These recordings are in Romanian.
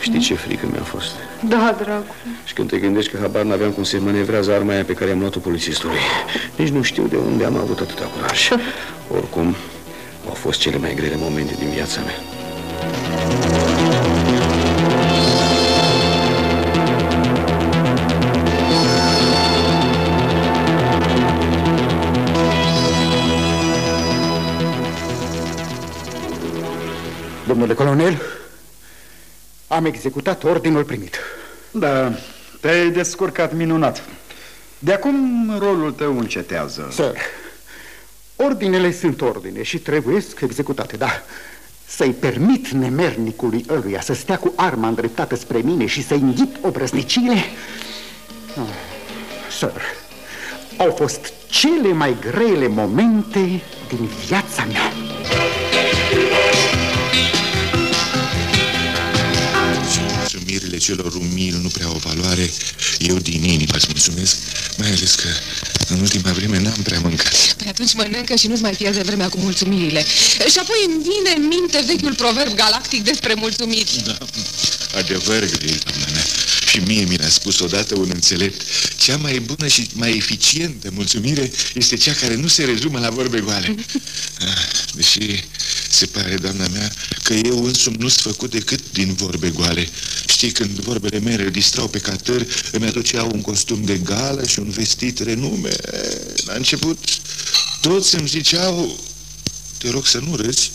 Auzi, bai, știi ce frică mi-a fost? Da, dragul. Și când te gândești că habar n-aveam cum se manevrează arma aia pe care am luat-o polițistului. Nici nu știu de unde am avut atâta curaj. Oricum, au fost cele mai grele momente din viața mea. Domnule colonel, am executat ordinul primit. Da, te-ai descurcat minunat. De acum rolul tău încetează. Sir, ordinele sunt ordine și trebuie executate, da. Să-i permit nemernicului ăluia să stea cu arma îndreptată spre mine și să înghit obrăznicile... Oh, sir, au fost cele mai grele momente din viața mea. Celor umili nu prea au valoare. Eu din inimă îți mulțumesc, mai ales că în ultima vreme n-am prea mâncat. Păi atunci mănâncă și nu-ți mai pierde vremea cu mulțumirile. Și apoi îmi vine în minte vechiul proverb galactic despre mulțumiri. Da, adevăr, gril, doamna mea. Și mie mi l-a spus odată un înțelept. Cea mai bună și mai eficientă mulțumire este cea care nu se rezumă la vorbe goale. Ah, deși se pare, doamna mea, că eu însumi nu sunt făcut decât din vorbe goale. Știi, când vorbele mele îl distrau pe catăr, îmi aduceau un costum de gală și un vestit renume. La început, toți îmi ziceau, te rog să nu râzi,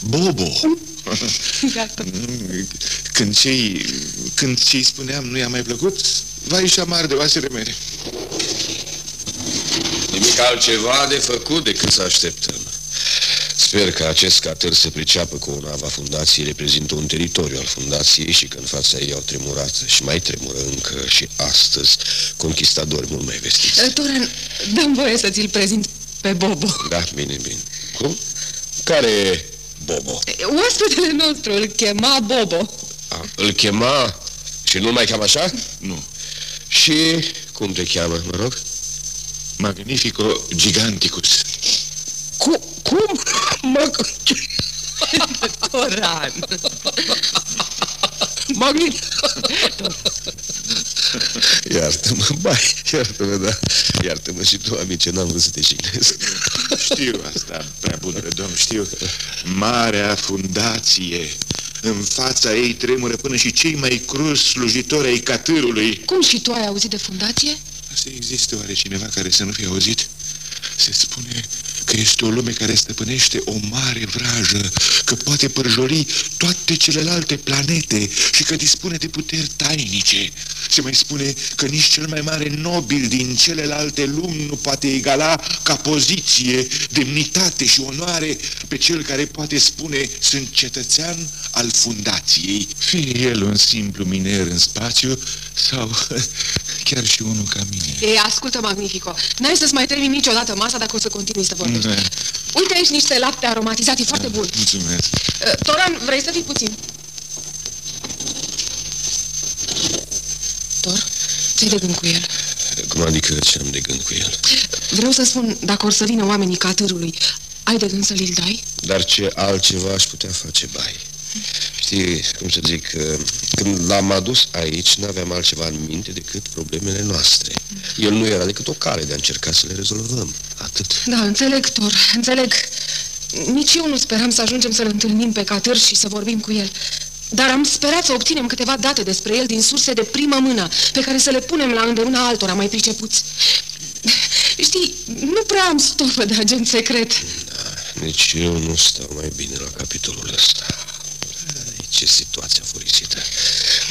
Bobo. Când cei, când cei spuneam nu i-a mai plăcut, vai și amar de oasele mele. Nimic altceva de făcut decât să așteptăm. Sper că acest catăr să priceapă că o nava fundației reprezintă un teritoriu al fundației și că în fața ei au tremurat și mai tremură încă și astăzi conquistadori mult mai vestiți. Eh, Toran, dăm voie să ți-l prezint pe Bobo. Da, bine, bine. Cum? Care e Bobo? Eh, Oaspetele nostru îl chema Bobo. A, îl chema și nu mai cheamă așa? Nu. Și cum te cheamă, mă rog? Magnifico Giganticus. Cum? Cum? Mă... Toran. Magnific... Iartă-mă, bai, iartă-mă, da. Iartă-mă și tu, amice, n-am vrut să te jignesc. Știu asta, prea bunule domn, știu. Marea fundație. În fața ei tremură până și cei mai cruz slujitori ai catârului. Cum și tu ai auzit de fundație? Asta există oare cineva care să nu fie auzit? Se spune că este o lume care stăpânește o mare vrajă, că poate părjoli toate celelalte planete și că dispune de puteri tainice. Se mai spune că nici cel mai mare nobil din celelalte lumi nu poate egala ca poziție, demnitate și onoare pe cel care poate spune sunt cetățean al fundației, fie el un simplu miner în spațiu sau chiar și unul ca mine. E, ascultă, Magnifico, n-ai să-ți mai termin niciodată masa dacă o să continui să vorbești. Da. Uite aici niște lapte aromatizat, e foarte bun. Mulțumesc. Uh, Toran, vrei să fii puțin? Tor, ce-ai de gând cu el? Cum adică ce am de gând cu el? Vreau să spun, dacă or să vină oamenii catârului, ai de gând să-l dai? Dar ce altceva aș putea face, bai? Știi, cum să zic, uh, când l-am adus aici, n-aveam altceva în minte decât problemele noastre. El nu era decât o cale de a încerca să le rezolvăm. Atât. Da, înțeleg, Tor, înțeleg. Nici eu nu speram să ajungem să-l întâlnim pe catâr și să vorbim cu el. Dar am sperat să obținem câteva date despre el din surse de primă mână, pe care să le punem la îndemâna altora mai pricepuți. Știi, nu prea am stofă de agent secret. Da, nici eu nu stau mai bine la capitolul ăsta. Ai, Ce situație furisită.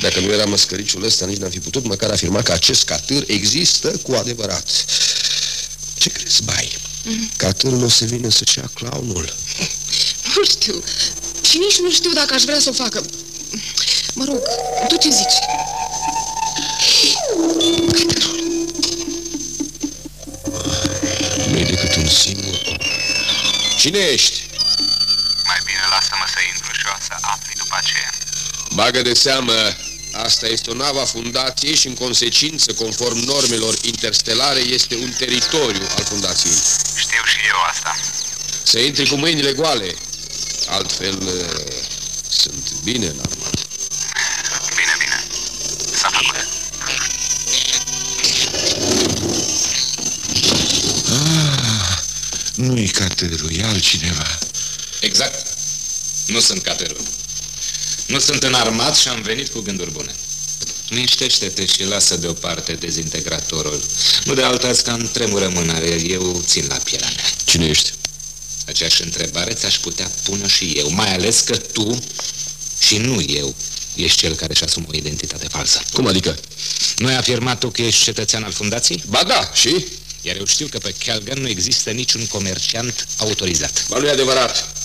Dacă nu era măscăriciul ăsta, nici n-am fi putut măcar afirma că acest catâr există cu adevărat. Ce crezi, bai? Catârul o să vină să-și ia clownul. Nu știu. Și nici nu știu dacă aș vrea să o facă. Mă rog, tu ce zici? Nu-i decât un singur. Cine ești? Mai bine lasă-mă să intru și o să afli după aceea. Bagă de seamă, asta este o navă a fundației și în consecință, conform normelor interstelare, este un teritoriu al fundației. Știu și eu asta. Să intri cu mâinile goale. Altfel, sunt bine înarmat. Bine, bine. S-a făcut. Nu-i catărul, e altcineva. Exact. Nu sunt caterul. Nu sunt înarmat și am venit cu gânduri bune. Liniștește-te și lasă deoparte dezintegratorul. Nu de altă azi ca îmi tremură mâna, eu țin la pielea mea. Cine ești? Aceeași întrebare ți-aș putea pune și eu, mai ales că tu și nu eu ești cel care își asumă o identitate falsă. Cum adică? Nu ai afirmat tu că ești cetățean al fundației? Ba da, și? Iar eu știu că pe Calgan nu există niciun comerciant autorizat. Ba nu e adevărat.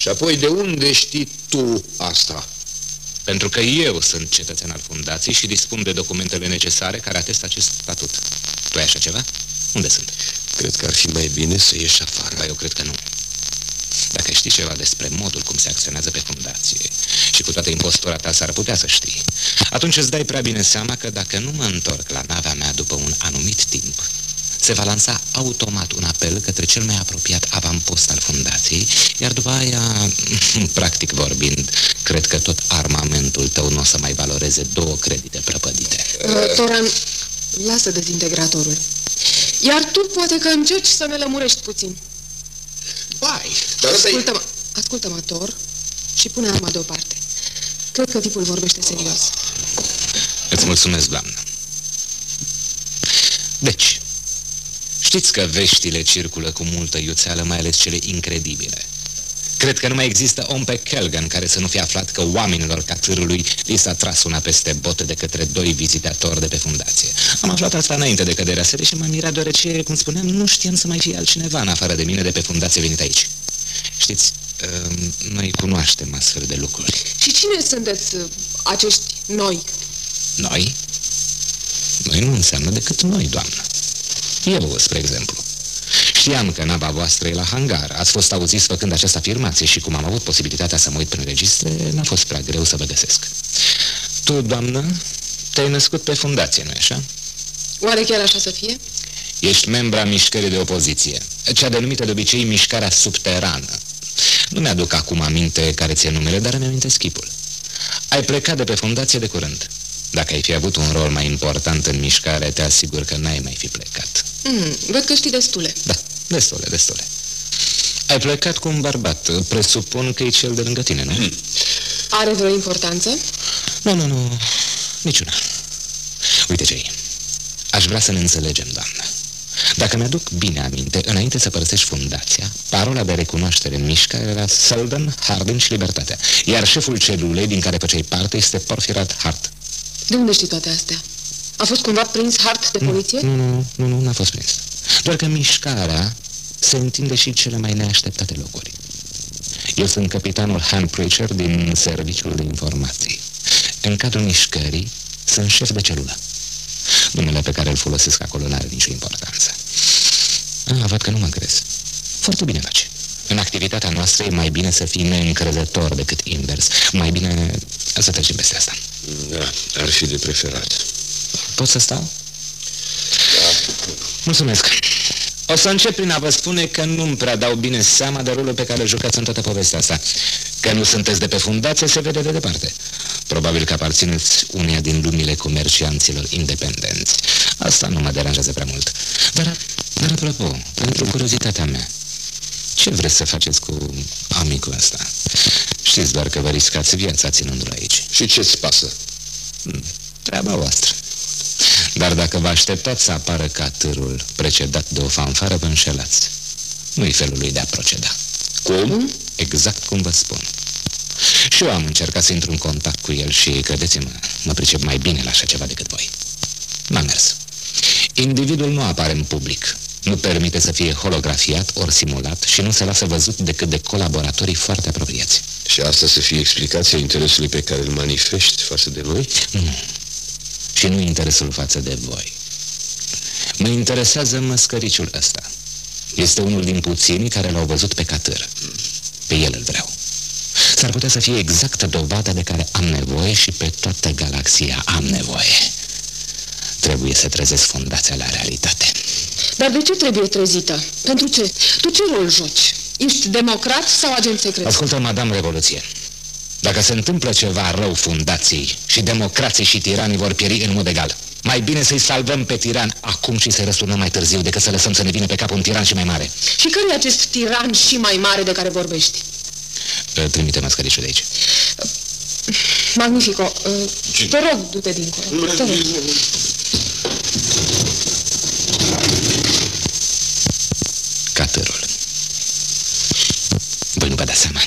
Și apoi de unde știi tu asta? Pentru că eu sunt cetățean al fundației și dispun de documentele necesare care atestă acest statut. Tu ai așa ceva? Unde sunt? Cred că ar fi mai bine să ieși afară. Ba, eu cred că nu. Dacă știi ceva despre modul cum se acționează pe fundație și cu toată impostura ta s-ar putea să știi, atunci îți dai prea bine seama că dacă nu mă întorc la navea mea după un anumit timp, se va lansa automat un apel către cel mai apropiat avampost al fundației, iar după aia, practic vorbind, cred că tot armamentul tău nu o să mai valoreze două credite prăpădite. Uh, Toran, lasă dezintegratorul. Iar tu poate că încerci să ne lămurești puțin. Bai, dar ăsta e... Ascultă-mă, ascultă-mă, Tor, și pune arma deoparte. Cred că tipul vorbește serios. Îți mulțumesc, doamnă. Deci, știți că veștile circulă cu multă iuțeală, mai ales cele incredibile. Cred că nu mai există om pe Kelgan care să nu fie aflat că oamenilor catârului li s-a tras una peste bote de către doi vizitatori de pe fundație. Am aflat asta înainte de căderea serii și m-am mirat deoarece, cum spuneam, nu știam să mai fie altcineva în afară de mine de pe fundație venit aici. Știți, uh, noi cunoaștem astfel de lucruri. Și cine sunteți uh, acești noi? Noi? Noi nu înseamnă decât noi, doamnă. Eu, spre exemplu. Știam că nava voastră e la hangar. Ați fost auziți făcând această afirmație și cum am avut posibilitatea să mă uit prin registre, n-a fost prea greu să vă găsesc. Tu, doamnă, te-ai născut pe fundație, nu-i așa? Oare chiar așa să fie? Ești membra mișcării de opoziție, cea denumită de obicei mișcarea subterană. Nu mi-aduc acum aminte care ți-e numele, dar îmi amintesc chipul. Ai plecat de pe fundație de curând. Dacă ai fi avut un rol mai important în mișcare, te asigur că n-ai mai fi plecat. Mm, văd că știi destule. Da, destule, destule. Ai plecat cu un bărbat. Presupun că e cel de lângă tine, nu? Are vreo importanță? Nu, nu, nu. Niciuna. Uite ce -i. Aș vrea să ne înțelegem, doamnă. Dacă mi-aduc bine aminte, înainte să părăsești fundația, parola de recunoaștere în mișcare era Selden, Hardin și Libertatea. Iar șeful celulei din care făceai parte este Porfirat Hart. De unde știi toate astea? A fost cumva prins hart de poliție? Nu, nu, nu, nu, n-a fost prins. Doar că mișcarea se întinde și în cele mai neașteptate locuri. Eu sunt capitanul Han Preacher din Serviciul de Informații. În cadrul mișcării sunt șef de celulă. Numele pe care îl folosesc acolo nu are nicio importanță. Ah, văd că nu mă crezi. Foarte bine faci. În activitatea noastră e mai bine să fii neîncrezător decât invers. Mai bine să trecem peste asta. Da, ar fi de preferat. Pot să stau? Da. Mulțumesc. O să încep prin a vă spune că nu-mi prea dau bine seama de rolul pe care îl jucați în toată povestea asta. Că nu sunteți de pe fundație se vede de departe. Probabil că aparțineți uneia din lumile comercianților independenți. Asta nu mă deranjează prea mult. Dar, dar apropo, pentru curiozitatea mea, ce vreți să faceți cu amicul ăsta? Știți doar că vă riscați viața ținându-l aici. Și ce-ți pasă? Treaba voastră. Dar dacă vă așteptați să apară catârul precedat de o fanfară, vă înșelați. Nu-i felul lui de a proceda. Cum? Exact cum vă spun. Și eu am încercat să intru în contact cu el și, credeți-mă, mă pricep mai bine la așa ceva decât voi. N-a mers. Individul nu apare în public, nu permite să fie holografiat ori simulat și nu se lasă văzut decât de colaboratorii foarte apropiați. Și asta să fie explicația interesului pe care îl manifesti față de noi? Nu. Și nu interesul față de voi. Mă interesează măscăriciul ăsta. Este unul din puținii care l-au văzut pe catâr. Pe el îl vreau. S-ar putea să fie exactă dovada de care am nevoie și pe toată galaxia am nevoie. Trebuie să trezesc fundația la realitate. Dar de ce trebuie trezită? Pentru ce? Tu ce rol joci? Ești democrat sau agent secret? Ascultă, Madame Revoluție. Dacă se întâmplă ceva rău fundației și democrații și tiranii vor pieri în mod egal, mai bine să-i salvăm pe tiran acum și să-i răsturnăm mai târziu decât să lăsăm să ne vină pe cap un tiran și mai mare. Și care e acest tiran și mai mare de care vorbești? Trimite mascărișul de aici. Magnifico, te rog, du-te dincolo. Te rog. Catărul. Voi nu vă dați seama.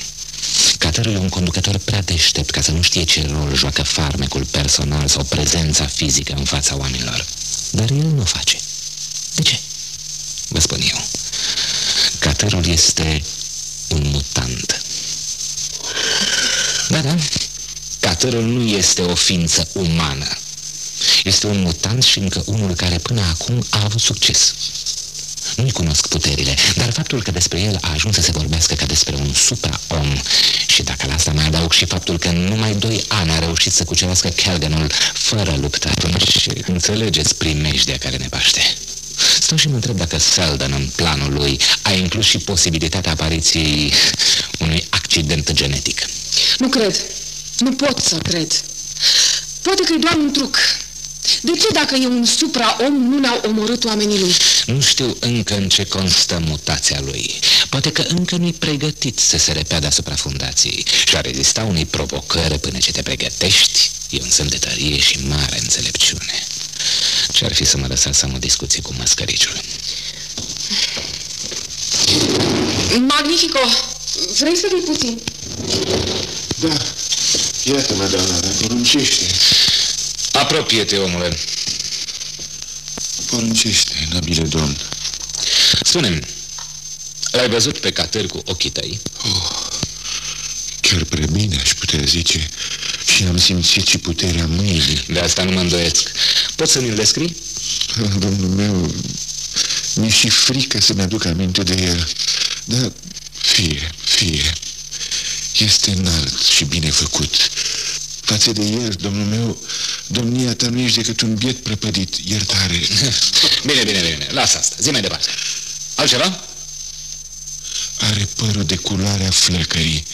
Catărul e un conducător prea deștept ca să nu știe ce rol joacă farmecul personal sau prezența fizică în fața oamenilor. Dar el nu o face. De ce? Vă spun eu. Catărul este un mutant. Da, da. Catărul nu este o ființă umană. Este un mutant și încă unul care până acum a avut succes. Nu-i cunosc puterile, dar faptul că despre el a ajuns să se vorbească ca despre un supra-om și dacă la asta mai adaug și faptul că în numai doi ani a reușit să cucerească Kelganul fără luptă, atunci înțelegeți primejdea care ne paște. Stau și mă întreb dacă Selden în planul lui a inclus și posibilitatea apariției unui accident genetic. Nu cred. Nu pot să cred. Poate că e doar un truc. De ce dacă e un supra-om nu l-au omorât oamenii lui? Nu știu încă în ce constă mutația lui. Poate că încă nu-i pregătit să se repea deasupra fundației și a rezista unei provocări până ce te pregătești. E un semn de tărie și mare înțelepciune. Ce-ar fi să mă lăsați să am o discuție cu măscăriciul? Magnifico! Vrei să vii puțin? Da, iată-mă, doamna, dar poruncește. Apropie-te, omule. Poruncește, nobile domn. Spune-mi, l-ai văzut pe catăr cu ochii tăi? Oh, chiar prea bine, aș putea zice. Și am simțit și puterea mâinii. De asta nu mă îndoiesc. Poți să mi-l descrii? Domnul meu, mi-e și frică să-mi aduc aminte de el. Dar fie, fie. Este înalt și bine făcut. Față de el, domnul meu, domnia ta nu ești decât un biet prăpădit. Iertare. bine, bine, bine. Lasă asta. Zi mai departe. Altceva? Are părul de culoarea flăcării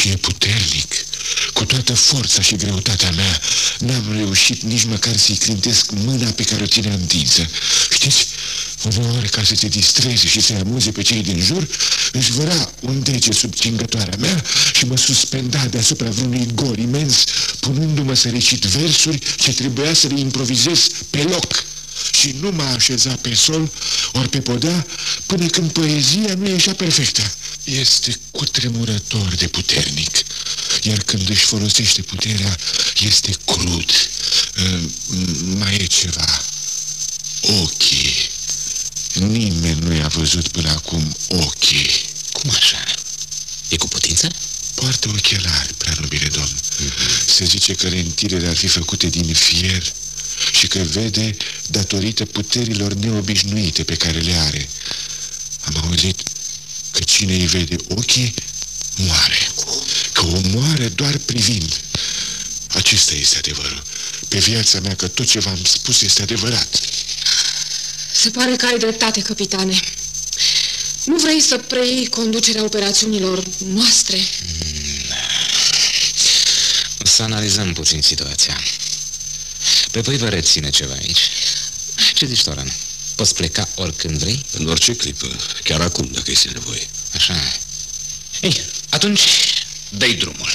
și e puternic. Cu toată forța și greutatea mea, n-am reușit nici măcar să-i clintesc mâna pe care o ține întinsă. Știți, uneori ca să se distreze și să-i amuze pe cei din jur, își văra un dege sub cingătoarea mea și mă suspenda deasupra vreunui gol imens, punându-mă să recit versuri ce trebuia să le improvizez pe loc și nu m-a așezat pe sol ori pe podea până când poezia nu ieșea perfectă. Este cutremurător de puternic, iar când își folosește puterea, este crud. Mai e ceva. Ochii. Nimeni nu i-a văzut până acum ochii. Cum așa? E cu putință? Poartă ochelari, prea nobile domn. Mm -hmm. Se zice că lentilele ar fi făcute din fier și că vede datorită puterilor neobișnuite pe care le are. Am auzit că cine îi vede ochii, moare. Că o moare doar privind. Acesta este adevărul. Pe viața mea că tot ce v-am spus este adevărat. Se pare că ai dreptate, capitane. Nu vrei să preiei conducerea operațiunilor noastre? Mm. Să analizăm puțin situația. Pe voi vă reține ceva aici. Ce zici, Toran? Poți pleca oricând vrei? În orice clipă, chiar acum, dacă este nevoie. Așa. Ei, atunci dă drumul.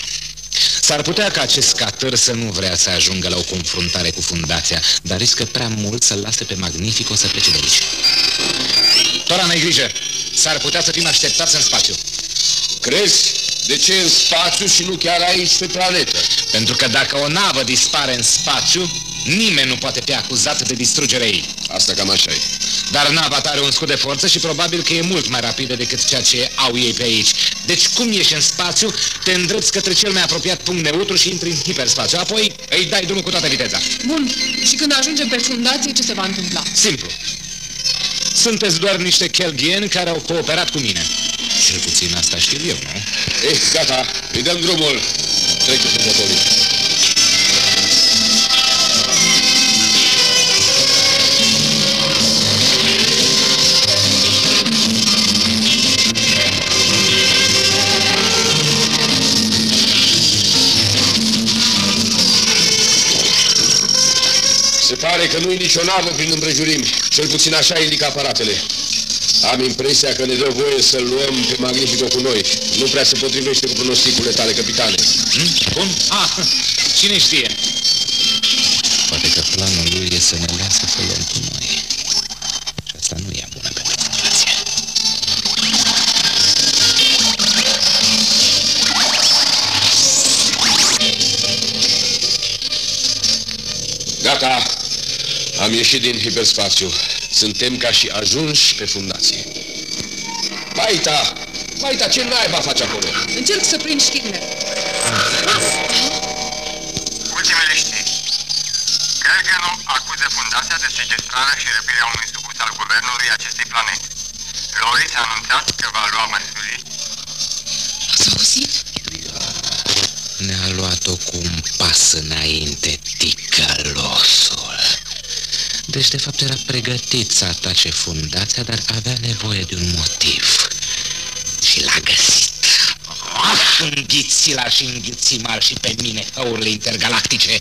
S-ar putea ca acest catăr să nu vrea să ajungă la o confruntare cu fundația, dar riscă prea mult să-l lase pe Magnifico să plece de aici. Toran, ai grijă! S-ar putea să fim așteptați în spațiu. Crezi? De ce în spațiu și nu chiar aici pe planetă? Pentru că dacă o navă dispare în spațiu, nimeni nu poate fi acuzat de distrugerea ei. Asta cam așa e. Dar nava ta are un scut de forță și probabil că e mult mai rapidă decât ceea ce au ei pe aici. Deci cum ieși în spațiu, te îndrepți către cel mai apropiat punct neutru și intri în hiperspațiu. Apoi îi dai drumul cu toată viteza. Bun. Și când ajungem pe fundație, ce se va întâmpla? Simplu. Sunteți doar niște chelghieni care au cooperat cu mine. Cel puțin asta știu eu, nu? Eh, gata, îi dăm drumul. Trece sărbătorii. Se pare că nu-i nicio navă prin împrejurimi. Cel puțin așa indică aparatele. Am impresia că ne dă voie să luăm pe Magnifico cu noi. Nu prea se potrivește cu pronosticurile tale, capitane. Hmm? Cum? Ah, cine știe? Poate că planul lui e să ne lasă să luăm cu noi. Gata! Am ieșit din hiperspațiu. Suntem ca și ajunși pe fundație. Maita! Maita, ce naiba faci acolo? Încerc să prind știrile. Ultimele știri. Gergenu acuză fundația de sequestrarea și răpirea unui supus al guvernului acestei planete. Loris a anunțat că va lua măsuri. Ați auzit? Ne-a luat-o cu un pas înainte, ticălosul. Deci, de fapt, era pregătit să atace fundația, dar avea nevoie de un motiv. Și l-a găsit. Ah, înghiți-la și înghiți-mă și pe mine, hăurile intergalactice.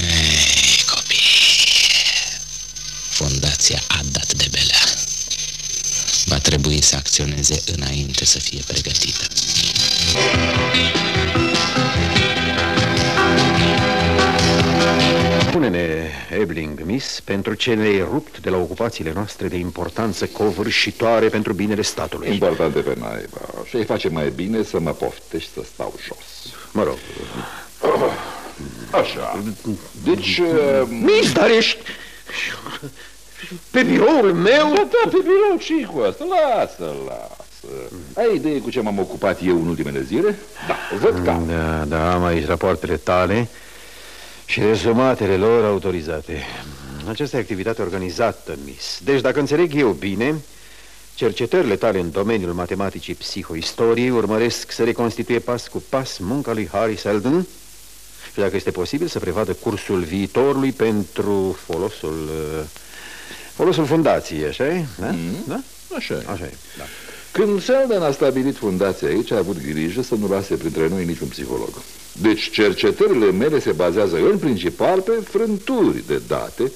Ei, copii, fundația a dat de belea. Va trebui să acționeze înainte să fie pregătită. Spune-ne, Ebling, Miss, pentru ce ne-ai rupt de la ocupațiile noastre de importanță covârșitoare pentru binele statului. Importante pe naiba. Și îi face mai bine să mă poftești să stau jos. Mă rog. Așa. Deci... Uh, Miss, dar ești... Pe biroul meu? Da, da, pe birou și cu asta. Lasă, lasă. Ai idee cu ce m-am ocupat eu în ultimele zile? Da, văd că am. Da, da, am aici rapoartele tale și rezumatele lor autorizate. Aceasta e activitate organizată, Miss. Deci, dacă înțeleg eu bine, cercetările tale în domeniul matematicii psihoistoriei urmăresc să reconstituie pas cu pas munca lui Harry Seldon și, dacă este posibil, să prevadă cursul viitorului pentru folosul... uh, Folosul fundației, așa e? Da? Mm. da? Așa e. Așa e, da. Când Sheldon a stabilit fundația aici, a avut grijă să nu lase printre noi niciun psiholog. Deci cercetările mele se bazează în principal pe frânturi de date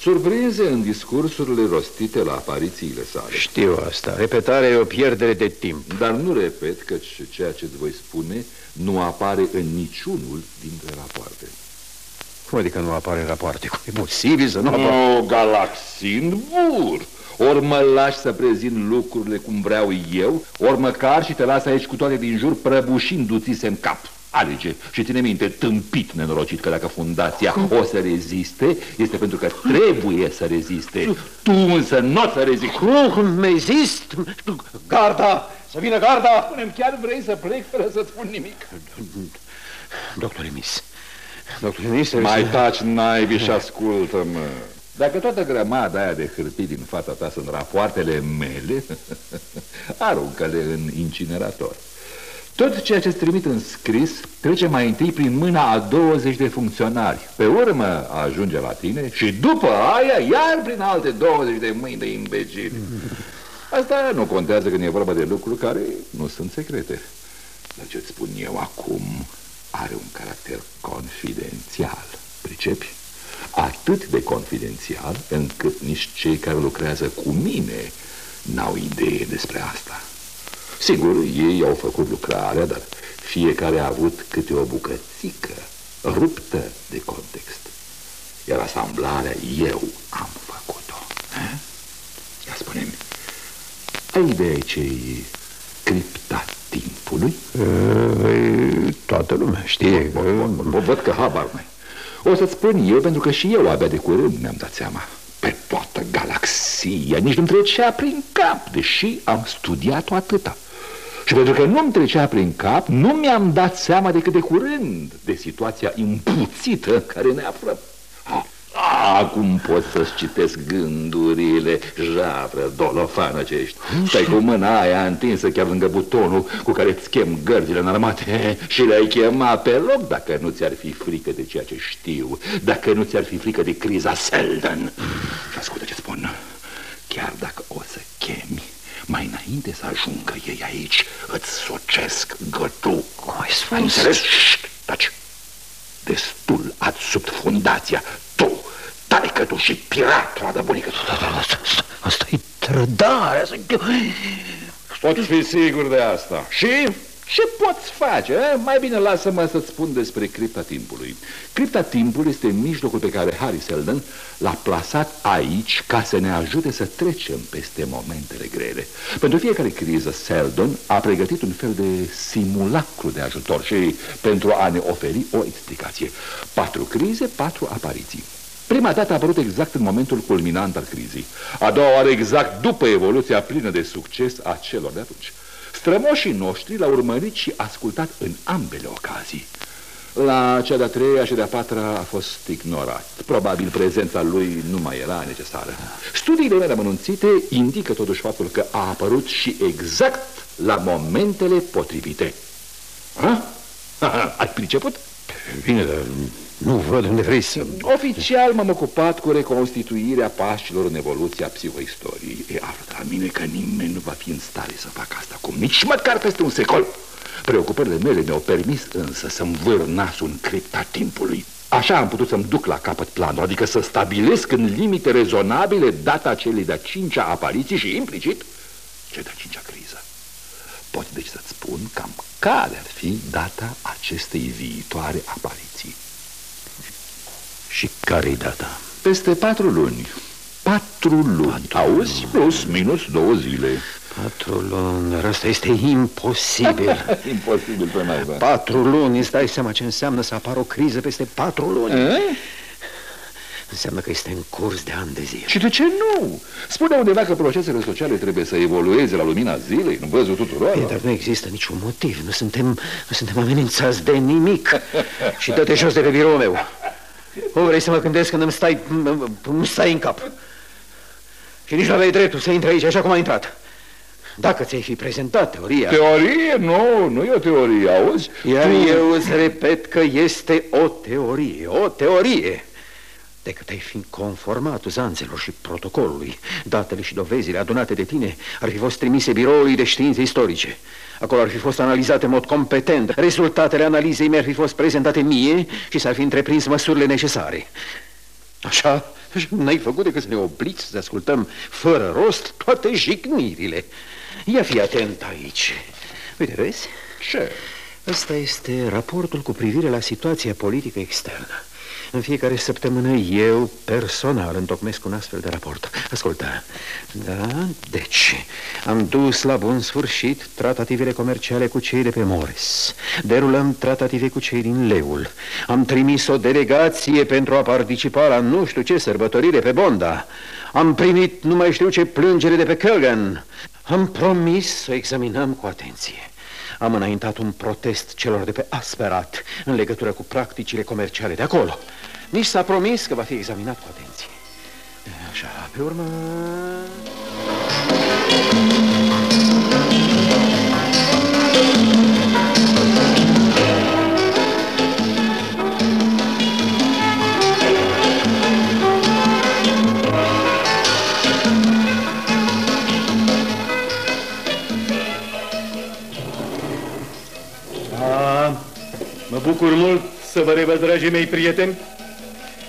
surprinse în discursurile rostite la aparițiile sale. Știu asta. Repetarea e o pierdere de timp. Dar nu repet că ceea ce îți voi spune nu apare în niciunul dintre rapoarte. Cum adică nu apare în rapoarte? Cum e posibil să nu apară? O, galaxind bur! Ori mă lași să prezint lucrurile cum vreau eu, ori măcar și te las aici cu toate din jur prăbușindu-ți în cap. Alege și ține minte, tâmpit nenorocit, că dacă fundația o să reziste, este pentru că trebuie să reziste. Tu însă nu o să rezisti. Cum rezist? Garda! Să vină garda! Spune-mi, chiar vrei să plec fără să spun nimic? Doctor Emis, doctor Emis... Mai taci, naibii, și ascultă-mă. Dacă toată grămada aia de hârtii din fața ta sunt rapoartele mele, aruncă-le în incinerator. Tot ceea ce-ți trimit în scris trece mai întâi prin mâna a 20 de funcționari. Pe urmă ajunge la tine și după aia iar prin alte 20 de mâini de imbecili. Asta nu contează când e vorba de lucruri care nu sunt secrete. Dar ce-ți spun eu acum are un caracter confidențial. Pricepi? Atât de confidențial încât nici cei care lucrează cu mine n-au idee despre asta. Sigur, ei au făcut lucrarea, dar fiecare a avut câte o bucățică ruptă de context. Iar asamblarea eu am făcut-o. Eh? Ia spune-mi, ai idee ce-i cripta timpului? E, toată lumea știe. Bun, bun, bun, bun, văd că habar mai. O să-ți spun eu, pentru că și eu abia de curând mi-am dat seama. Pe toată galaxia, nici nu-mi trecea prin cap, deși am studiat-o atâta. Și pentru că nu-mi trecea prin cap, nu mi-am dat seama decât de curând de situația impuțită în care ne aflăm. Ah, Acum pot să-ți citesc gândurile, javră, dolofană ce ești. Stai cu mâna aia întinsă chiar lângă butonul cu care îți chem gărzile în armate și le-ai chema pe loc dacă nu ți-ar fi frică de ceea ce știu, dacă nu ți-ar fi frică de criza Selden. Și ascultă ce spun, chiar dacă o să chemi, mai înainte să ajungă ei aici, îți socesc gătul. Cum ai Ai spus? înțeles? Șt, taci. Destul, ați sub fundația. Tu, taică tu și piratul de bunică. Da, da, asta, asta e trădare. Poți fi sigur de asta. Și ce poți face? Eh? Mai bine lasă-mă să-ți spun despre cripta timpului. Cripta timpului este mijlocul pe care Harry Seldon l-a plasat aici ca să ne ajute să trecem peste momentele grele. Pentru fiecare criză, Seldon a pregătit un fel de simulacru de ajutor și pentru a ne oferi o explicație. Patru crize, patru apariții. Prima dată a apărut exact în momentul culminant al crizei. A doua oară exact după evoluția plină de succes a celor de atunci. Strămoșii noștri l-au urmărit și ascultat în ambele ocazii. La cea de-a treia și de-a patra a fost ignorat. Probabil prezența lui nu mai era necesară. Studiile mele amănunțite indică totuși faptul că a apărut și exact la momentele potrivite. Ha? Ai priceput? Bine, dar nu văd unde vrei să... Oficial m-am ocupat cu reconstituirea pașilor în evoluția psihoistoriei. E, află de la mine că nimeni nu va fi în stare să facă asta acum, nici măcar peste un secol. Preocupările mele mi-au permis însă să-mi vâr nasul în cripta timpului. Așa am putut să-mi duc la capăt planul, adică să stabilesc în limite rezonabile data celei de-a cincea apariții și implicit cea de-a cincea criză. Pot deci să-ți spun cam care ar fi data acestei viitoare apariții. Și care-i data? Peste patru luni. Patru luni. Patru Auzi? Luni. Plus, minus două zile. Patru luni, dar asta este imposibil. imposibil pe mai Patru luni, îți dai seama ce înseamnă să apară o criză peste patru luni? E? Înseamnă că este în curs de ani de zile. Și de ce nu? Spune undeva că procesele sociale trebuie să evolueze la lumina zilei, în văzul tuturor. E, dar nu există niciun motiv. Nu suntem, nu suntem amenințați de nimic. și dă-te jos de pe biroul meu. O, vrei să mă gândesc când îmi stai, îmi stai în cap. Și nici nu aveai dreptul să intri aici așa cum ai intrat. Dacă ți-ai fi prezentat teoria... Teorie? Nu, nu e o teorie, auzi? Iar tu... eu îți repet că este o teorie, o teorie. Decât ai fi conformat uzanțelor și protocolului, datele și dovezile adunate de tine ar fi fost trimise biroului de științe istorice. Acolo ar fi fost analizate în mod competent. Rezultatele analizei mi-ar fi fost prezentate mie și s-ar fi întreprins măsurile necesare. Așa, n-ai făcut decât să ne obliți să ascultăm fără rost toate jignirile. Ia fi atent aici. Uite, vezi? Ce? Ăsta este raportul cu privire la situația politică externă. În fiecare săptămână eu personal întocmesc un astfel de raport. Ascultă. Da, deci, am dus la bun sfârșit tratativele comerciale cu cei de pe Morris. Derulăm tratative cu cei din Leul. Am trimis o delegație pentru a participa la nu știu ce sărbătorire pe Bonda. Am primit nu mai știu ce plângere de pe Kölgen. Am promis să o examinăm cu atenție. Am înaintat un protest celor de pe Asperat în legătură cu practicile comerciale de acolo. Nici s-a promis că va fi examinat cu atenție. Așa, pe urmă... Mă bucur mult să vă revăd, dragii mei prieteni.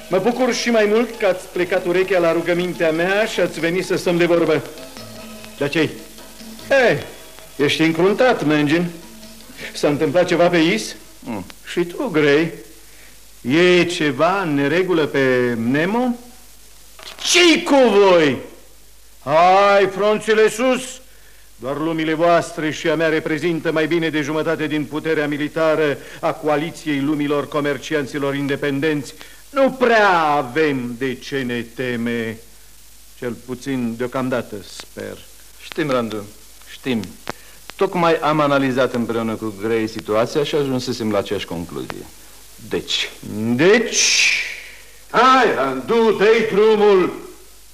Mă bucur și mai mult că ați plecat urechea la rugămintea mea și ați venit să stăm de vorbă. Dar ce Ei, ești încruntat, Mangin. S-a întâmplat ceva pe is? Mm. Și tu, Grey? E ceva în neregulă pe Nemo? ce cu voi? Hai, fronțile sus! Doar lumile voastre și a mea reprezintă mai bine de jumătate din puterea militară a coaliției lumilor comercianților independenți. Nu prea avem de ce ne teme, cel puțin deocamdată, sper. Știm, Randu, știm. Tocmai am analizat împreună cu Gray situația și ajunsesem la aceeași concluzie. Deci... Deci... Hai, Randu, dă drumul!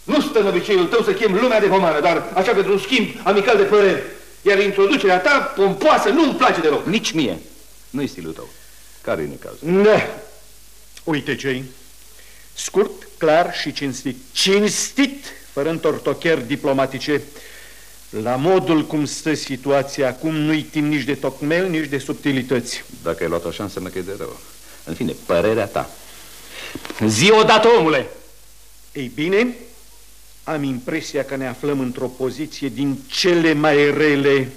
Nu stă în obiceiul tău să chem lumea de pomană, dar așa pentru un schimb amical de păreri. Iar introducerea ta pompoasă nu-mi place deloc. Nici mie. Nu-i stilul tău. Care-i necazul? Da. Uite ce Scurt, clar și cinstit. Cinstit, fără întortocheri diplomatice. La modul cum stă situația acum, nu-i timp nici de tocmel, nici de subtilități. Dacă ai luat așa, înseamnă că e de rău. În fine, părerea ta. Zi odată, omule! Ei bine, am impresia că ne aflăm într-o poziție din cele mai rele.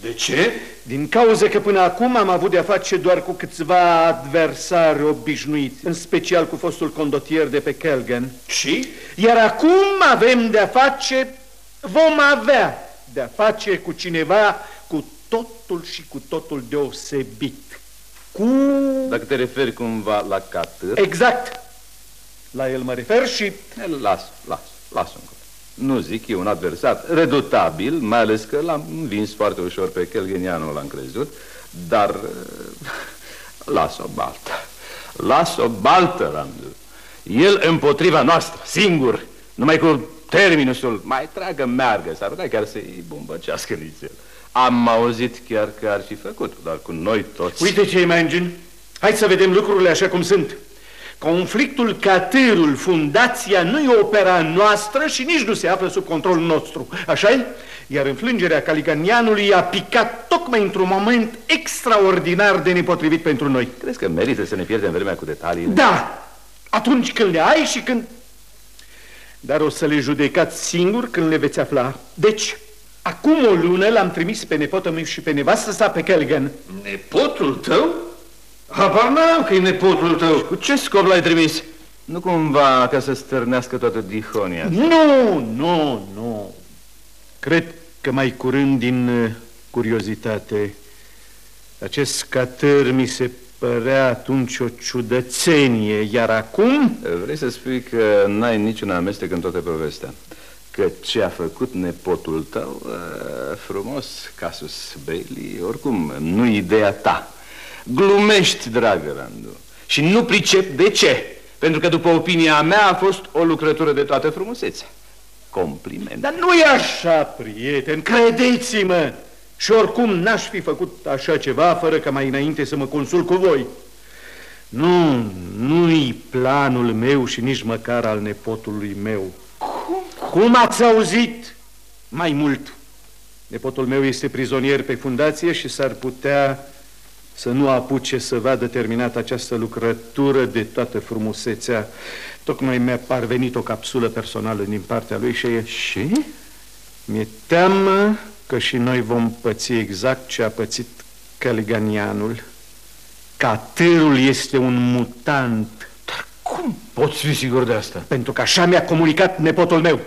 De ce? Din cauza că până acum am avut de-a face doar cu câțiva adversari obișnuiți, în special cu fostul condotier de pe Kelgen. Și? Iar acum avem de-a face, vom avea de-a face cu cineva cu totul și cu totul deosebit. Cu... Dacă te referi cumva la catâr... Exact. La el mă refer și... Las, las, las încă. Nu zic, e un adversar redutabil, mai ales că l-am învins foarte ușor pe Kelgenianu, l-am crezut, dar las-o baltă. Las-o baltă, Randu. El împotriva noastră, singur, numai cu terminusul, mai tragă meargă, s-ar putea chiar să-i bumbăcească nițel. Am auzit chiar că ar fi făcut, dar cu noi toți... Uite ce imagine. Hai să vedem lucrurile așa cum sunt. Conflictul Catârul, fundația, nu e opera noastră și nici nu se află sub controlul nostru, așa -i? Iar înflângerea Caliganianului a picat tocmai într-un moment extraordinar de nepotrivit pentru noi. Crezi că merită să ne pierdem vremea cu detaliile? Da! Atunci când le ai și când... Dar o să le judecați singur când le veți afla. Deci, acum o lună l-am trimis pe nepotul meu și pe nevastă sa pe Kelgan. Nepotul tău? Habar n-am că e nepotul tău. Cu ce scop l-ai trimis? Nu cumva ca să stârnească toată dihonia Nu, nu, nu. Cred că mai curând din uh, curiozitate acest catăr mi se părea atunci o ciudățenie, iar acum... Vrei să spui că n-ai niciun amestec în toată povestea? Că ce a făcut nepotul tău, uh, frumos, casus Bailey, oricum, nu ideea ta. Glumești, dragă Randu. Și nu pricep de ce. Pentru că, după opinia mea, a fost o lucrătură de toată frumusețea. Compliment. Dar nu e așa, prieten, credeți-mă. Și oricum n-aș fi făcut așa ceva fără ca mai înainte să mă consult cu voi. Nu, nu-i planul meu și nici măcar al nepotului meu. Cum? Cum ați auzit? Mai mult. Nepotul meu este prizonier pe fundație și s-ar putea să nu apuce să vadă terminată această lucrătură de toată frumusețea. Tocmai mi-a parvenit o capsulă personală din partea lui și... Și? Mi-e teamă că și noi vom păți exact ce a pățit Caliganianul. Catârul este un mutant. Dar cum poți fi sigur de asta? Pentru că așa mi-a comunicat nepotul meu.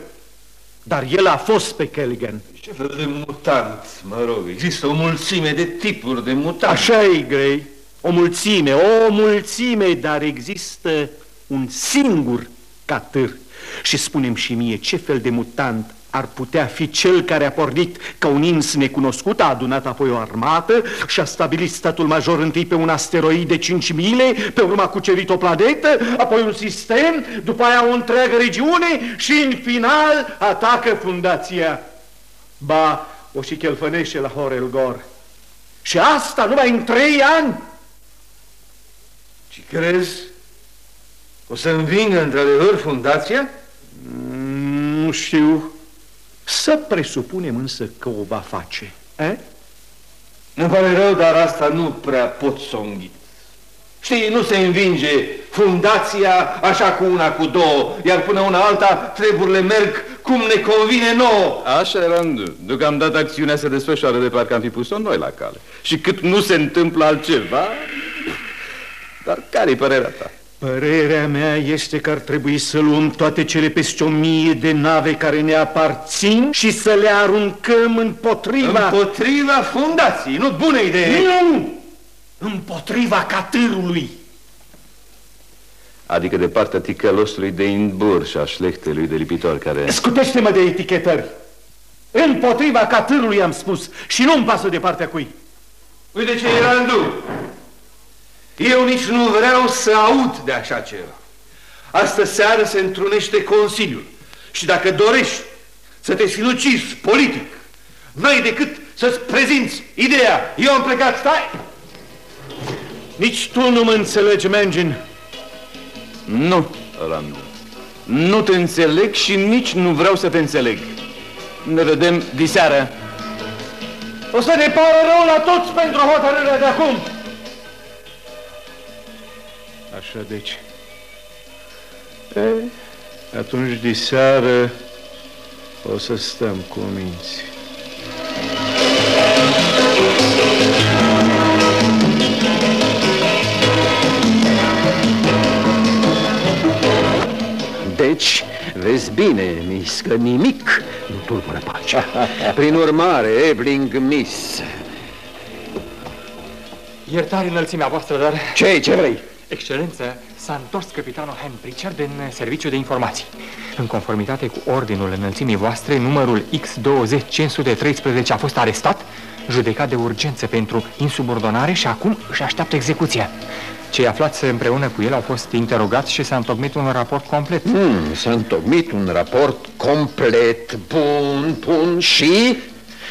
Dar el a fost pe Caligan. Ce fel de mutant, mă rog? Există o mulțime de tipuri de mutant. Așa e, Grey. O mulțime, o mulțime, dar există un singur catâr. Și spunem și mie ce fel de mutant ar putea fi cel care a pornit ca un ins necunoscut, a adunat apoi o armată și a stabilit statul major întâi pe un asteroid de 5 mile, pe urma a cucerit o planetă, apoi un sistem, după aia o întreagă regiune și în final atacă fundația. Ba, o și chelfănește la Horelgor. Și asta numai în trei ani. Și crezi o să învingă într-adevăr fundația? Nu știu. Să presupunem însă că o va face. Eh? Îmi pare rău, dar asta nu prea pot să o înghit. Știi, nu se învinge fundația așa cu una, cu două, iar până una alta treburile merg cum ne convine nouă. Așa era, deocamdată acțiunea se desfășoară de parcă am fi pus-o noi la cale. Și cât nu se întâmplă altceva, dar care-i părerea ta? Părerea mea este că ar trebui să luăm toate cele peste o mie de nave care ne aparțin și să le aruncăm împotriva... Împotriva fundației, nu bună idee! Nu! Împotriva catârului! Adică de partea ticălosului de Inbur și a șlechtelui de lipitor care... Scutește-mă de etichetări! Împotriva catârului am spus și nu-mi pasă de partea cui. Uite ce e Randu! Eu nici nu vreau să aud de așa ceva. Astă seară se întrunește Consiliul și dacă dorești să te sinucizi politic, n-ai decât să-ți prezinți ideea. Eu am plecat, stai! Nici tu nu mă înțelegi, Mangin. Nu, Randu. Nu te înțeleg și nici nu vreau să te înțeleg. Ne vedem diseară. O să ne pară rău la toți pentru hotărârea de acum. Așa deci, E, atunci de seară o să stăm cu minți. Deci, vezi bine, Miss, că nimic nu tulbură pacea. Prin urmare, Ebling Miss... Iertare înălțimea voastră, dar... ce ce vrei? Excelență, s-a întors capitanul Hen Pritchard din serviciu de informații. În conformitate cu ordinul înălțimii voastre, numărul X20513 a fost arestat, judecat de urgență pentru insubordonare și acum își așteaptă execuția. Cei aflați împreună cu el au fost interogați și s-a întocmit un raport complet. Hmm, s-a întocmit un raport complet, bun, bun și...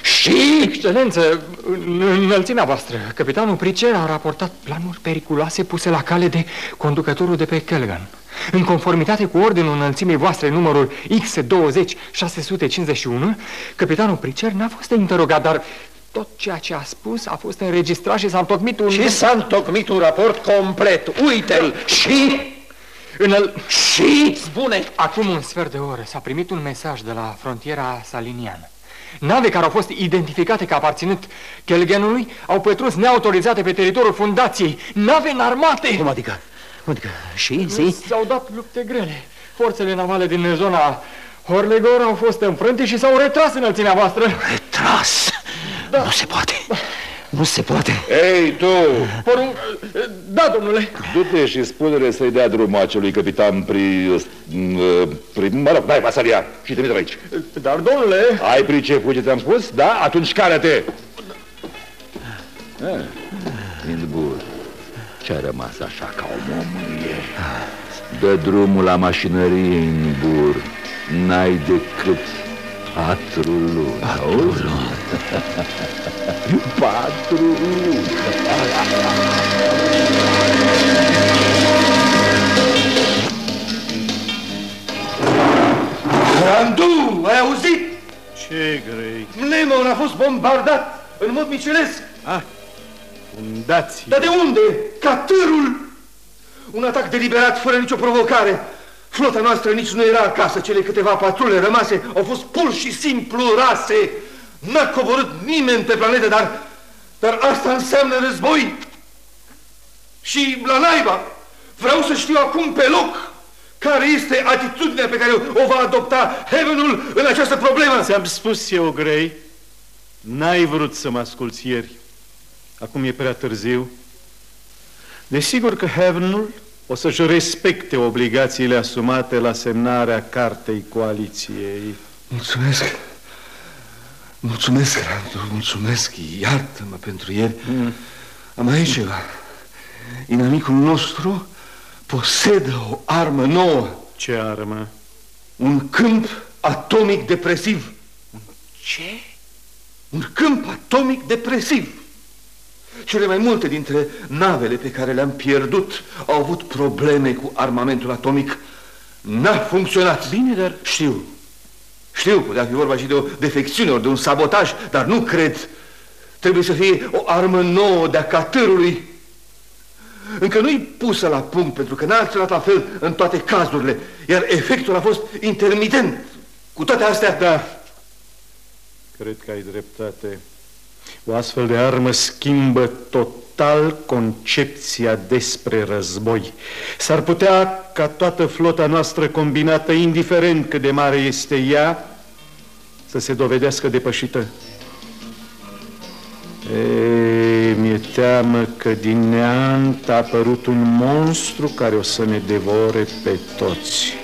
Și... Excelență, în înălțimea voastră, capitanul Pricer a raportat planuri periculoase puse la cale de conducătorul de pe Kelgan. În conformitate cu ordinul înălțimei voastre, numărul X20651, capitanul Pricer n-a fost interogat, dar tot ceea ce a spus a fost înregistrat și s-a întocmit un... Și s-a întocmit un raport complet. Uite-l! Și... În el... Și... Spune! Acum un sfert de oră s-a primit un mesaj de la frontiera saliniană. Nave care au fost identificate ca aparținând Kelgenului au pătruns neautorizate pe teritoriul fundației. Nave înarmate! Cum adică? Cum adică? Și? Zi? S-au dat lupte grele. Forțele navale din zona Horlegor au fost înfrânte și s-au retras înălțimea voastră. Retras? Da. Nu se poate. Nu se poate. Ei, tu! Porun... Da, domnule. Du-te și spune să-i dea drumul acelui capitan pri... pri... Mă rog, dai pasaria și te aici. Dar, domnule... Ai priceput ce ți-am spus? Da? Atunci care-te! Ah, bun. Ce-a rămas așa ca o momâie? Dă drumul la mașinărie în bur. N-ai decât patru luni. Patru luni. patru luni. Randu, ai auzit? Ce grei? Nemon a fost bombardat în mod micilesc. Ah, fundații. Dar de unde? Ca târul. Un atac deliberat, fără nicio provocare. Flota noastră nici nu era acasă. Cele câteva patrule rămase au fost pur și simplu rase. N-a coborât nimeni pe planetă, dar, dar asta înseamnă război. Și la naiba, vreau să știu acum pe loc care este atitudinea pe care o va adopta Heavenul în această problemă. Ți-am spus eu, Grey, n-ai vrut să mă asculți ieri. Acum e prea târziu. Desigur că Heavenul o să-și respecte obligațiile asumate la semnarea cartei coaliției. Mulțumesc. Mulțumesc, Randu, mulțumesc. Iartă-mă pentru ieri. Mm. Am aici ceva. Inamicul nostru posedă o armă nouă. Ce armă? Un câmp atomic depresiv. Un ce? Un câmp atomic depresiv. Cele mai multe dintre navele pe care le-am pierdut au avut probleme cu armamentul atomic. N-a funcționat. Bine, dar... Știu. Știu, putea fi vorba și de o defecțiune ori de un sabotaj, dar nu cred. Trebuie să fie o armă nouă de-a catârului. Încă nu-i pusă la punct, pentru că n-a acționat la fel în toate cazurile, iar efectul a fost intermitent. Cu toate astea... Da, cred că ai dreptate. O astfel de armă schimbă total concepția despre război. S-ar putea ca toată flota noastră combinată, indiferent cât de mare este ea, să se dovedească depășită. Ei, mi-e teamă că din neant a apărut un monstru care o să ne devore pe toți.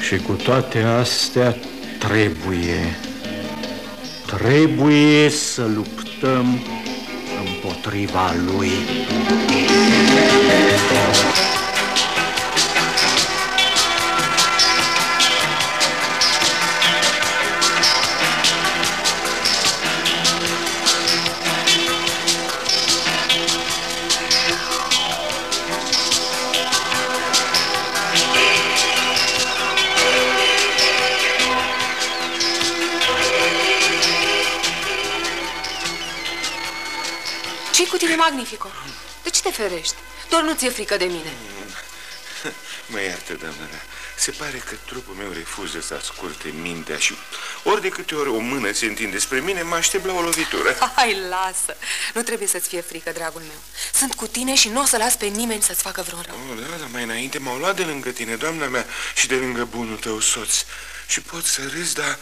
Și cu toate astea trebuie Trebuie să luptăm împotriva lui. ce cu Magnifico? De ce te ferești? Doar nu ți-e frică de mine. Mă iartă, doamna mea. Se pare că trupul meu refuză să asculte mintea și ori de câte ori o mână se întinde spre mine, mă aștept la o lovitură. Hai, lasă! Nu trebuie să-ți fie frică, dragul meu. Sunt cu tine și nu o să las pe nimeni să-ți facă vreun rău. Oh, da, dar mai înainte m-au luat de lângă tine, doamna mea, și de lângă bunul tău soț. Și pot să râs, dar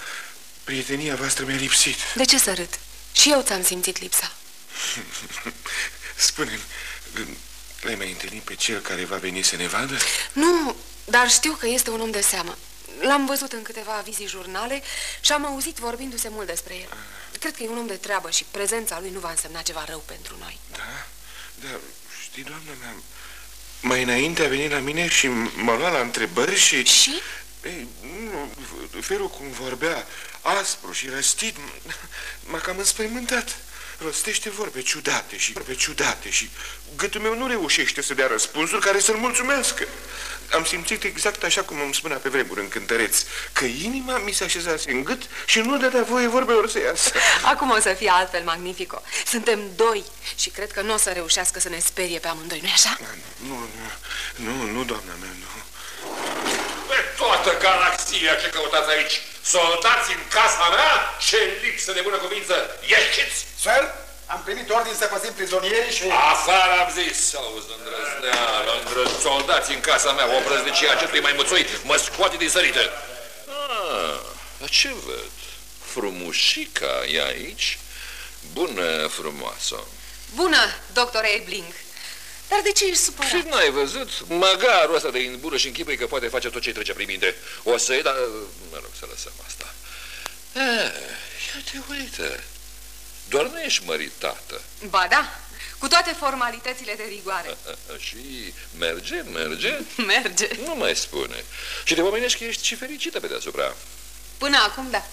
prietenia voastră mi-a lipsit. De ce să râd? Și eu ți-am simțit lipsa. Spune-mi, l-ai mai întâlnit pe cel care va veni să ne vadă? Nu, dar știu că este un om de seamă. L-am văzut în câteva vizii jurnale și am auzit vorbindu-se mult despre el. Cred că e un om de treabă și prezența lui nu va însemna ceva rău pentru noi. Da? Dar, știi, doamna mea, mai înainte a venit la mine și m-a luat la întrebări și... Și? Ei, nu, felul cum vorbea, aspru și răstit, m-a cam înspăimântat. Rostește vorbe ciudate și vorbe ciudate și gâtul meu nu reușește să dea răspunsuri care să-l mulțumească. Am simțit exact așa cum îmi spunea pe vremuri în cântăreț, că inima mi se așezase în gât și nu dădea voie vorbelor să iasă. Acum o să fie altfel, Magnifico. Suntem doi și cred că nu o să reușească să ne sperie pe amândoi, nu-i așa? Nu, nu, nu, nu, doamna mea, nu. Pe toată galaxia ce căutați aici, soldați în casa mea, ce lipsă de bună cuvință, ieșiți! Sir, am primit ordin să păzim prizonierii și... Afară am zis, auzi, îndrăzneală, îndrăz... soldați în casa mea, o prăznicie acestui mai mățoi, mă scoate din sărită. Ah, dar ce văd? Frumușica e aici? Bună, frumoasă. Bună, doctor Ebling. Dar de ce ești supărat? Și n-ai văzut? Măgarul ăsta de imbură și închipui că poate face tot ce trece prin minte. O să-i, dar... Mă rog, să lăsăm asta. Eh, ia te uită. Doar nu ești măritată. Ba da, cu toate formalitățile de rigoare. și merge, merge? Merge. Nu mai spune. Și te pomenești că ești și fericită pe deasupra. Până acum, da.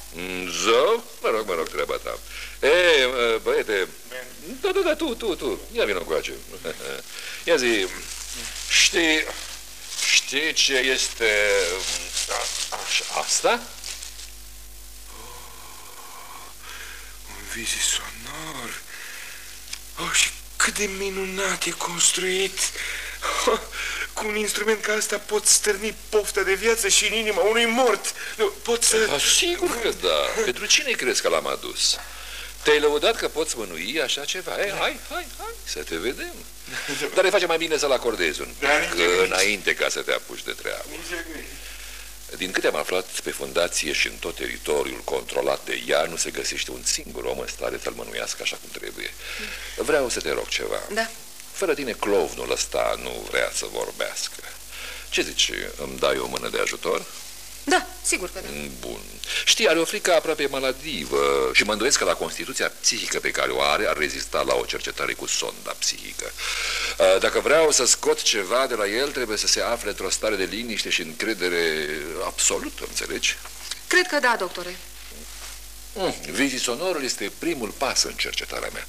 Zău? Mă rog, mă rog, treaba ta. E, băiete, da, da, da, tu, tu, tu, ia vină cu ace. Ia zi, știi, știi ce este așa, asta? Un vizi sonor. Oh, și cât de minunat e construit. Oh, cu un instrument ca asta pot stârni pofta de viață și în inima unui mort. Pot să... A, sigur că da. Pentru cine crezi că l-am adus? Te-ai lăudat că poți mânui așa ceva? Ei, hai, hai, hai, să te vedem. Dar e face mai bine să-l acordezi un pic, da, înainte ca să te apuci de treabă. Din câte am aflat, pe fundație și în tot teritoriul controlat de ea, nu se găsește un singur om în stare să-l mănuiască așa cum trebuie. Vreau să te rog ceva. Da. Fără tine, clovnul ăsta nu vrea să vorbească. Ce zici, îmi dai o mână de ajutor? Da, sigur că da. Bun. Știi, are o frică aproape maladivă și mă îndoiesc că la constituția psihică pe care o are ar rezista la o cercetare cu sonda psihică. Dacă vreau să scot ceva de la el, trebuie să se afle într-o stare de liniște și încredere absolută, înțelegi? Cred că da, doctore. Mm, vizisonorul este primul pas în cercetarea mea.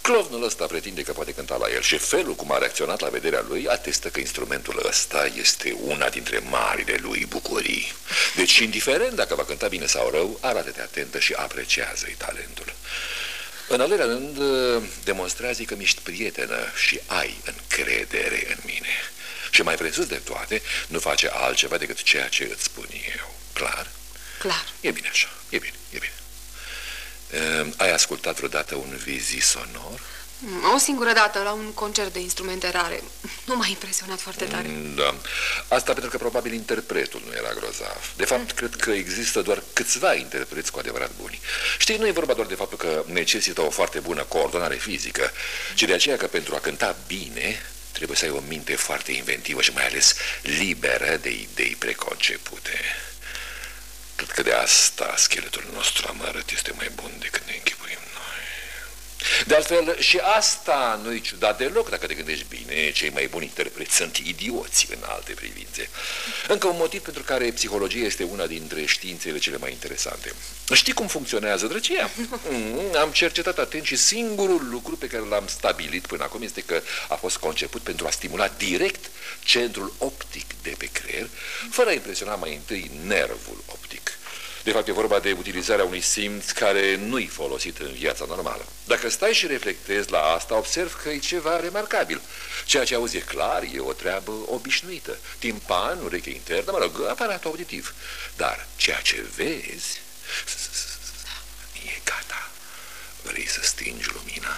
Clovnul ăsta pretinde că poate cânta la el și felul cum a reacționat la vederea lui atestă că instrumentul ăsta este una dintre marile lui bucurii. Deci, indiferent dacă va cânta bine sau rău, arată-te atentă și apreciază-i talentul. În al doilea rând, demonstrează că mi-ești prietenă și ai încredere în mine. Și mai presus de toate, nu face altceva decât ceea ce îți spun eu. Clar? Clar. E bine așa, e bine, e bine. Ehm, ai ascultat vreodată un vizi sonor? O singură dată, la un concert de instrumente rare. Nu m-a impresionat foarte tare. Mm, da. Asta pentru că probabil interpretul nu era grozav. De fapt, mm. cred că există doar câțiva interpreți cu adevărat buni. Știi, nu e vorba doar de faptul că necesită o foarte bună coordonare fizică, ci de aceea că pentru a cânta bine, trebuie să ai o minte foarte inventivă și mai ales liberă de idei preconcepute. Cred că de asta scheletul nostru amărât este mai bun decât ne închipuim noi. De altfel, și asta nu-i ciudat deloc dacă te gândești bine. Cei mai buni interpreți sunt idioți în alte privințe. Încă un motiv pentru care psihologia este una dintre științele cele mai interesante. Știi cum funcționează drăcia? Mm, am cercetat atent și singurul lucru pe care l-am stabilit până acum este că a fost conceput pentru a stimula direct centrul optic de pe creier, fără a impresiona mai întâi nervul optic. De fapt, e vorba de utilizarea unui simț care nu-i folosit în viața normală. Dacă stai și reflectezi la asta, observ că e ceva remarcabil. Ceea ce auzi e clar, e o treabă obișnuită. Timpan, ureche internă, mă rog, aparatul auditiv. Dar ceea ce vezi, e gata. Vrei să stingi lumina?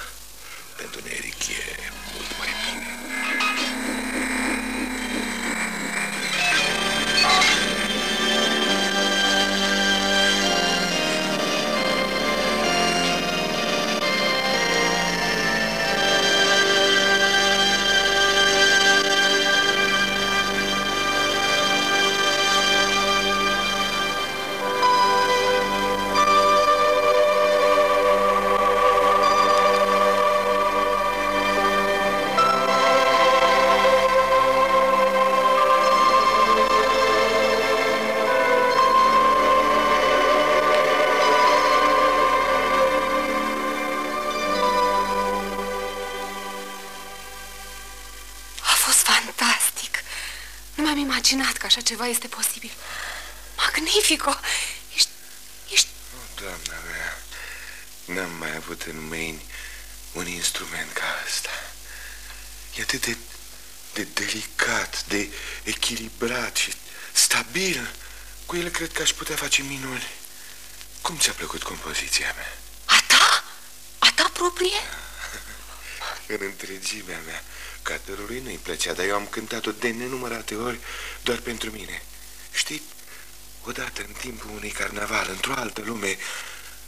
Pentru Neric e mult mai bine. Că așa ceva este posibil. Magnifico! Ești... ești... Doamna mea, n-am mai avut în mâini un instrument ca asta. E atât de, de delicat, de echilibrat și stabil. Cu el cred că aș putea face minuni. Cum ți-a plăcut compoziția mea? A ta proprie? În întregimea mea. Catărului nu-i plăcea, dar eu am cântat-o de nenumărate ori doar pentru mine. Știi, odată în timpul unui carnaval, într-o altă lume,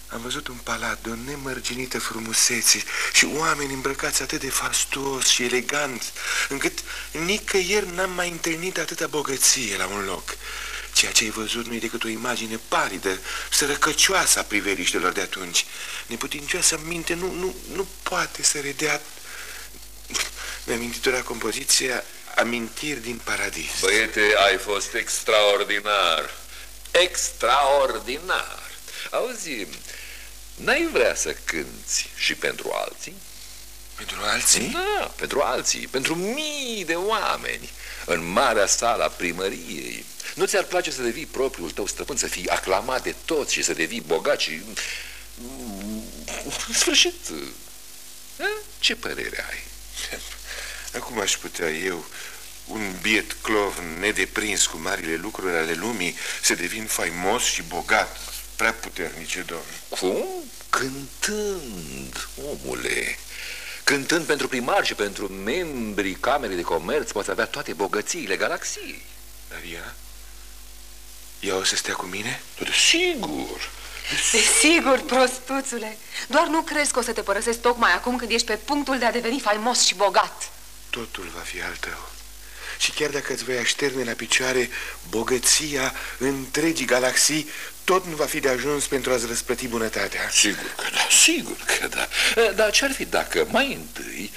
am văzut un palat de o nemărginită frumusețe și oameni îmbrăcați atât de fastuos și elegant, încât nicăieri n-am mai întâlnit atâta bogăție la un loc. Ceea ce ai văzut nu e decât o imagine palidă, sărăcăcioasă a priveliștelor de atunci. Neputincioasa minte nu, nu, nu poate să redea... Mi-am amintitura compoziția Amintiri din Paradis. Băiete, ai fost extraordinar. Extraordinar. Auzi, n-ai vrea să cânți și pentru alții? Pentru alții? Da, pentru alții, pentru mii de oameni, în marea sală a primăriei. Nu ți-ar place să devii propriul tău stăpân, să fii aclamat de toți și să devii bogat și... În sfârșit, a? ce părere ai? Acum aș putea eu, un biet clov nedeprins cu marile lucruri ale lumii, să devin faimos și bogat, prea puternice, domn. Cum? Cântând, omule. Cântând pentru primar și pentru membrii Camerei de Comerț poți avea toate bogățiile galaxiei. Dar ea? Ea o să stea cu mine? Sigur. Desigur, prostuțule. Doar nu crezi că o să te părăsesc tocmai acum când ești pe punctul de a deveni faimos și bogat. Totul va fi al tău. Și chiar dacă îți vei așterne la picioare bogăția întregii galaxii, tot nu va fi de ajuns pentru a-ți răsplăti bunătatea. Sigur că da, sigur că da. Dar ce-ar fi dacă mai întâi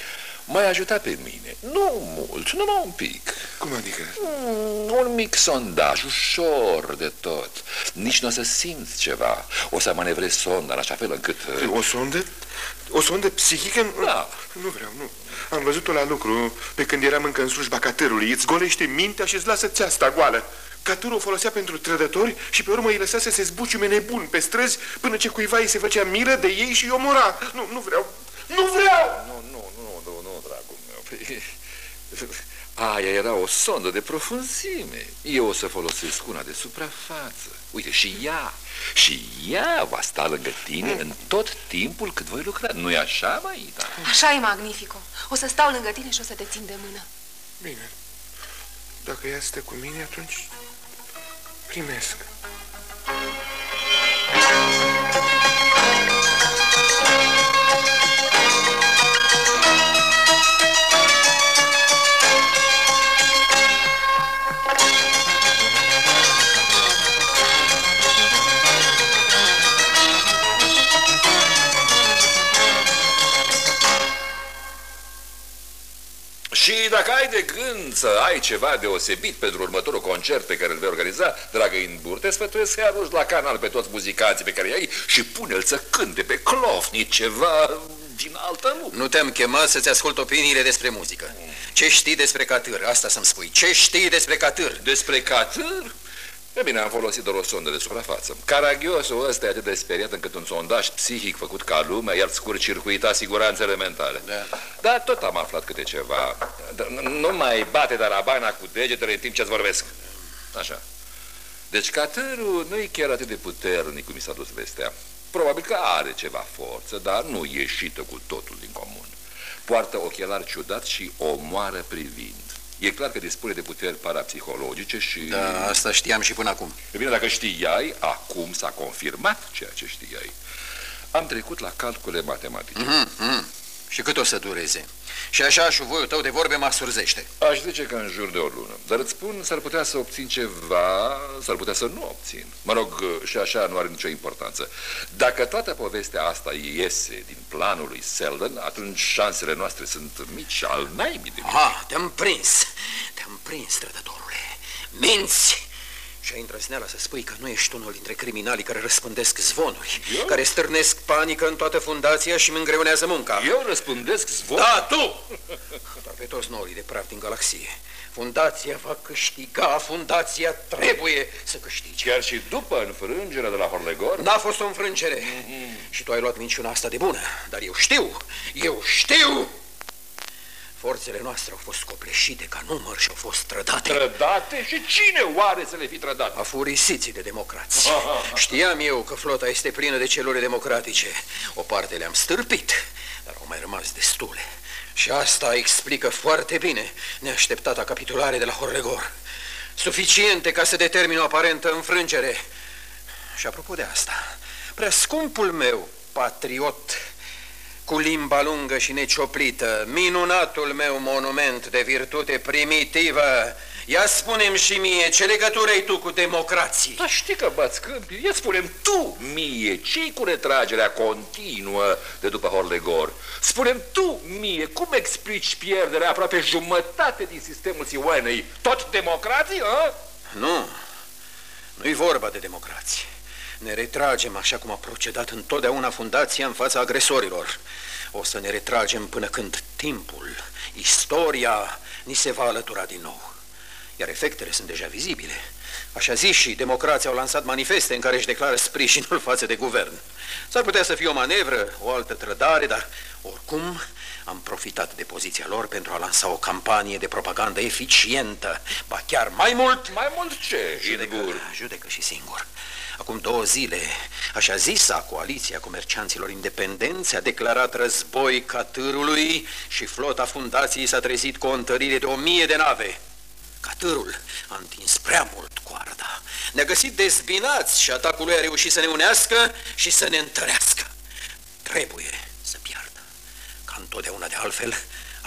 m-ai ajutat pe mine? Nu mult, numai un pic. Cum adică? Mm, un mic sondaj, ușor de tot. Nici nu o să simți ceva. O să manevrezi sonda în așa fel încât... O sondă? O sondă psihică? Da. Nu vreau, nu. Am văzut-o la lucru pe când eram încă în slujba catărului. Îți golește mintea și îți lasă țeasta goală. Catărul o folosea pentru trădători și pe urmă îi lăsa să se zbuciume nebun pe străzi până ce cuiva îi se făcea milă de ei și îi omora. Nu, nu vreau. Nu vreau! Nu, nu, nu, nu, nu, dragul meu. Păi, Aia era o sondă de profunzime. Eu o să folosesc una de suprafață. Uite, și ea, și ea va sta lângă tine în tot timpul cât voi lucra. Nu-i așa, Maida? Așa e magnifico. O să stau lângă tine și o să te țin de mână. Bine. Dacă ea stă cu mine, atunci primesc. Și dacă ai de gând să ai ceva deosebit pentru următorul concert pe care îl vei organiza, dragă Inbur, te sfătuiesc să-i arunci la canal pe toți muzicanții pe care i-ai și pune-l să cânte pe clofni ceva din altă lume. Nu te-am chemat să-ți ascult opiniile despre muzică. Ce știi despre catâr? Asta să-mi spui. Ce știi despre catâr? Despre catâr? E bine, am folosit doar o sondă de suprafață. Caragiosul ăsta e atât de speriat încât un sondaj psihic făcut ca lumea i-ar scurt-circuita siguranțele mentale. Da. Dar tot am aflat câte ceva. Nu mai bate darabana cu degetele în timp ce-ți vorbesc. Așa. Deci catărul nu e chiar atât de puternic cum mi s-a dus vestea. Probabil că are ceva forță, dar nu ieșită cu totul din comun. Poartă ochelari ciudat și omoară privind. E clar că dispune de puteri parapsihologice și... Da, asta știam și până acum. E bine, dacă știai, acum s-a confirmat ceea ce știai. Am trecut la calcule matematice. Mm -hmm. Și cât o să dureze? Și așa șuvoiul tău de vorbe mă surzește. Aș zice că în jur de o lună. Dar îți spun, s-ar putea să obțin ceva, s-ar putea să nu obțin. Mă rog, și așa nu are nicio importanță. Dacă toată povestea asta iese din planul lui Selden, atunci șansele noastre sunt mici, al naibii de mici. Aha, te-am prins. Te-am prins, trădătorule. Minți! Și ai îndrăzneala să spui că nu ești unul dintre criminalii care răspândesc zvonuri, Eu? care stârnesc panică în toată fundația și îmi îngreunează munca. Eu răspândesc zvonuri? Da, tu! Dar pe toți norii de praf din galaxie. Fundația va câștiga, fundația trebuie să câștige. Chiar și după înfrângerea de la Horlegor? N-a fost o înfrângere. Mm -hmm. Și tu ai luat minciuna asta de bună. Dar eu știu, eu știu Forțele noastre au fost copleșite ca număr și au fost trădate. Trădate? Și cine oare să le fi trădat? Afurisiții de democrați. Știam eu că flota este plină de celule democratice. O parte le-am stârpit, dar au mai rămas destule. Și asta explică foarte bine neașteptata capitulare de la Horregor. Suficiente ca să determine o aparentă înfrângere. Și apropo de asta, prea scumpul meu patriot cu limba lungă și necioplită, minunatul meu monument de virtute primitivă. Ia spunem și mie, ce legătură ai tu cu democrații? Da știi că bați câmpi, ia spunem tu mie, ce cu retragerea continuă de după Horlegor? Spunem tu mie, cum explici pierderea aproape jumătate din sistemul Sioanei? Tot democrații, a? Nu, nu-i vorba de democrație. Ne retragem așa cum a procedat întotdeauna fundația în fața agresorilor. O să ne retragem până când timpul, istoria, ni se va alătura din nou. Iar efectele sunt deja vizibile. Așa zis și democrații au lansat manifeste în care își declară sprijinul față de guvern. S-ar putea să fie o manevră, o altă trădare, dar oricum am profitat de poziția lor pentru a lansa o campanie de propagandă eficientă, ba chiar mai mult... Mai mult ce, Judecă, judecă și singur. Acum două zile, așa zisa coaliția comercianților independenți a declarat război Catârului și flota fundației s-a trezit cu o întărire de o mie de nave. Catârul a întins prea mult coarda. Ne-a găsit dezbinați și atacul lui a reușit să ne unească și să ne întărească. Trebuie să piardă. Ca întotdeauna de altfel,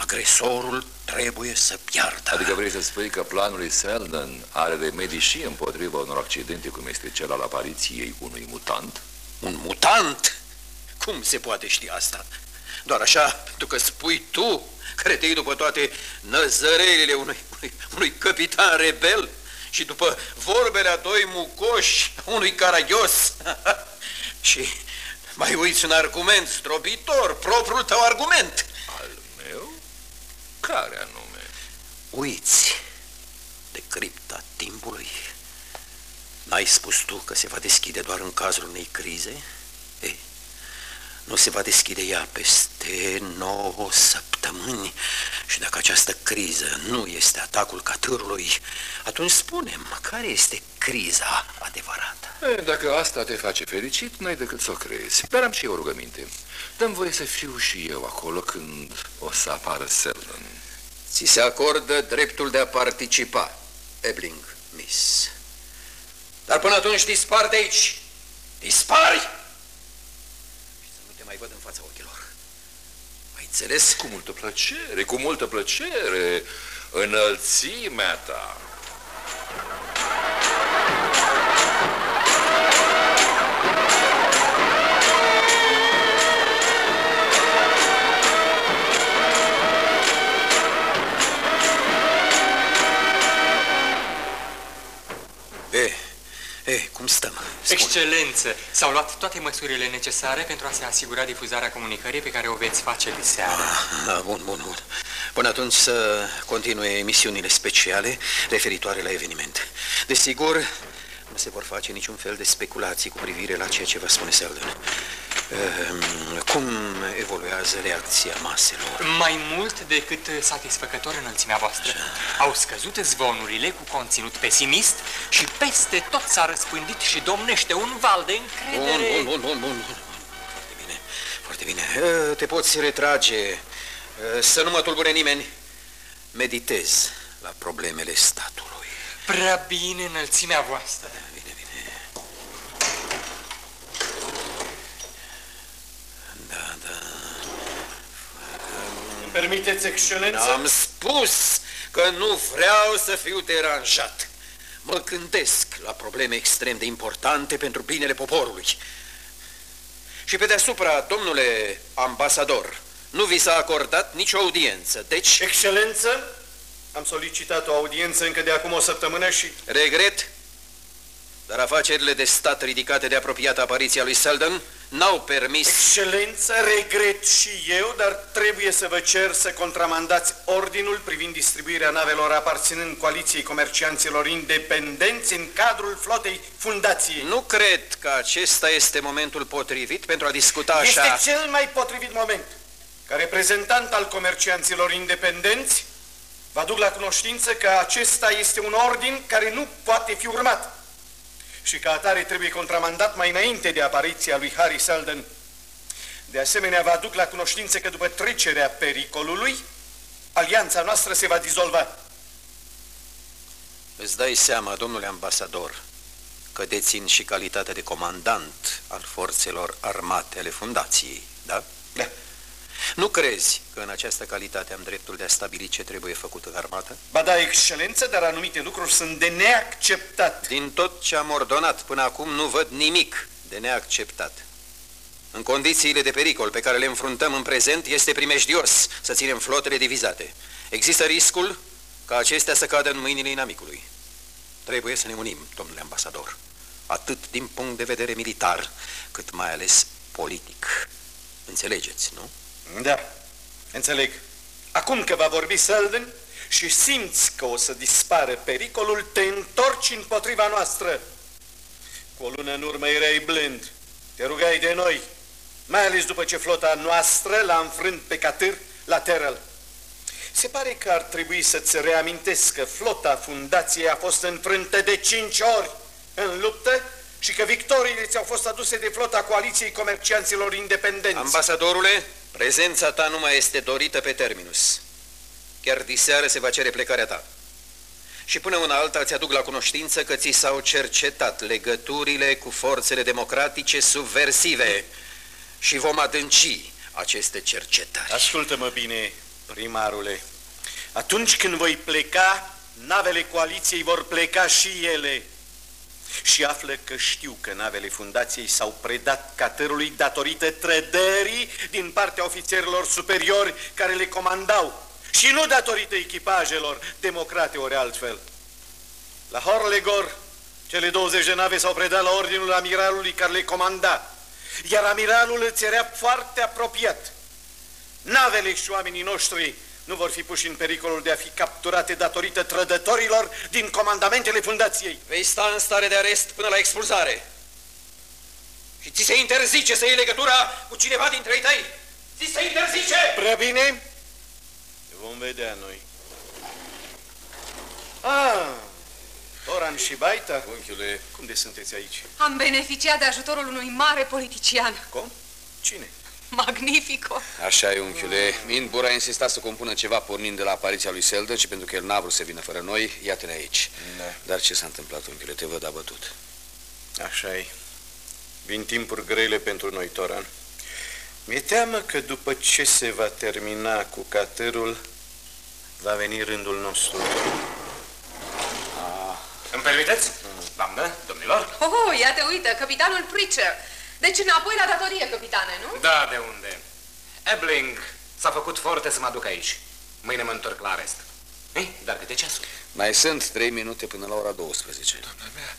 Agresorul trebuie să piardă. Adică vrei să spui că planul lui Selden are remedii și împotriva unor accidente, cum este cel al apariției unui mutant? Un mutant? Cum se poate ști asta? Doar așa, pentru că spui tu, care te după toate năzărelile unui, unui, unui capitan rebel și după vorbele a doi mucoși, unui caragios. și mai uiți un argument strobitor, propriul tău argument. Care anume? Uiți de cripta timpului. N-ai spus tu că se va deschide doar în cazul unei crize? Ei, nu se va deschide ea peste 9 săptămâni și dacă această criză nu este atacul catârului, atunci spunem, care este criza adevărată? E, dacă asta te face fericit, n-ai decât să o crezi. Dar am și eu rugăminte. Dăm voie să fiu și eu acolo când o să apară Selden. Ți se acordă dreptul de a participa, Ebling, Miss. Dar până atunci dispar de aici. Dispari! Și să nu te mai văd în fața ochilor. Ai înțeles? Cu multă plăcere, cu multă plăcere. Înălțimea ta. Stăm? Spune. Excelență, s-au luat toate măsurile necesare pentru a se asigura difuzarea comunicării pe care o veți face de seară. Ah, ah, bun, bun, bun. Până atunci să continue emisiunile speciale referitoare la eveniment. Desigur, nu se vor face niciun fel de speculații cu privire la ceea ce vă spune Selden. Ehm, cum evoluează reacția maselor? Mai mult decât satisfăcător înălțimea voastră. Au scăzut zvonurile cu conținut pesimist și peste tot s-a răspândit și domnește un val de încredere. Bun, bun, bun, bun, bun. Foarte bine, foarte bine. Eh, Te poți retrage. Eh, Să nu mă tulbure nimeni. Meditez la problemele statului. Prea bine înălțimea voastră. Bine, bine. Da, da. Îmi permiteți, excelență? Am spus că nu vreau să fiu deranjat. Mă gândesc la probleme extrem de importante pentru binele poporului. Și pe deasupra, domnule ambasador, nu vi s-a acordat nicio audiență, deci... Excelență, am solicitat o audiență încă de acum o săptămână și... Regret, dar afacerile de stat ridicate de apropiată apariția lui Selden n-au permis... Excelență, regret și eu, dar trebuie să vă cer să contramandați ordinul privind distribuirea navelor aparținând coaliției comercianților independenți în cadrul flotei fundației. Nu cred că acesta este momentul potrivit pentru a discuta așa... Este cel mai potrivit moment. Ca reprezentant al comercianților independenți, vă aduc la cunoștință că acesta este un ordin care nu poate fi urmat și ca atare trebuie contramandat mai înainte de apariția lui Harry Selden. De asemenea, vă aduc la cunoștință că după trecerea pericolului, alianța noastră se va dizolva. Îți dai seama, domnule ambasador, că dețin și calitatea de comandant al forțelor armate ale fundației, da? Da. Nu crezi că în această calitate am dreptul de a stabili ce trebuie făcut în armată? Ba da, excelență, dar anumite lucruri sunt de neacceptat. Din tot ce am ordonat până acum nu văd nimic de neacceptat. În condițiile de pericol pe care le înfruntăm în prezent, este primejdios să ținem flotele divizate. Există riscul ca acestea să cadă în mâinile inamicului. Trebuie să ne unim, domnule ambasador, atât din punct de vedere militar, cât mai ales politic. Înțelegeți, nu? Da, înțeleg. Acum că va vorbi Selden și simți că o să dispară pericolul, te întorci împotriva noastră. Cu o lună în urmă erai blând, te rugai de noi, mai ales după ce flota noastră l-a înfrânt pe Catâr la Terrell. Se pare că ar trebui să-ți reamintesc că flota fundației a fost înfrântă de cinci ori în luptă și că victoriile ți-au fost aduse de flota coaliției comercianților independenți. Ambasadorule, prezența ta nu mai este dorită pe terminus. Chiar diseară se va cere plecarea ta. Și până una alta ți aduc la cunoștință că ți s-au cercetat legăturile cu forțele democratice subversive și vom adânci aceste cercetări. Ascultă-mă bine, primarule. Atunci când voi pleca, navele coaliției vor pleca și ele. Și află că știu că navele fundației s-au predat catărului datorită trădării din partea ofițerilor superiori care le comandau și nu datorită echipajelor democrate ori altfel. La Horlegor, cele 20 de nave s-au predat la ordinul amiralului care le comanda, iar amiralul îți era foarte apropiat. Navele și oamenii noștri nu vor fi puși în pericolul de a fi capturate datorită trădătorilor din comandamentele fundației. Vei sta în stare de arest până la expulzare. Și ți se interzice să iei legătura cu cineva dintre ei tăi. Ți se interzice! Prea bine? Vom vedea noi. Ah, Oran și Baita. Unchiule, cum de sunteți aici? Am beneficiat de ajutorul unui mare politician. Cum? Cine? Magnifico! Așa e, unchiule. Mindbur a insistat să compună ceva pornind de la apariția lui Selden și pentru că el n-a vrut să vină fără noi, iată-ne aici. Da. Dar ce s-a întâmplat, unchiule? Te văd abătut. Așa e. Vin timpuri grele pentru noi, Toran. Mi-e teamă că după ce se va termina cu catărul, va veni rândul nostru. Îmi permiteți? Doamnă, domnilor? Oh, oh, ia te uită, capitanul Preacher. Deci înapoi la datorie, capitane, nu? Da, de unde? Ebling s-a făcut foarte să mă aduc aici. Mâine mă întorc la arest. Ei, dar câte ceasul? Mai sunt trei minute până la ora 12. Doamna mea,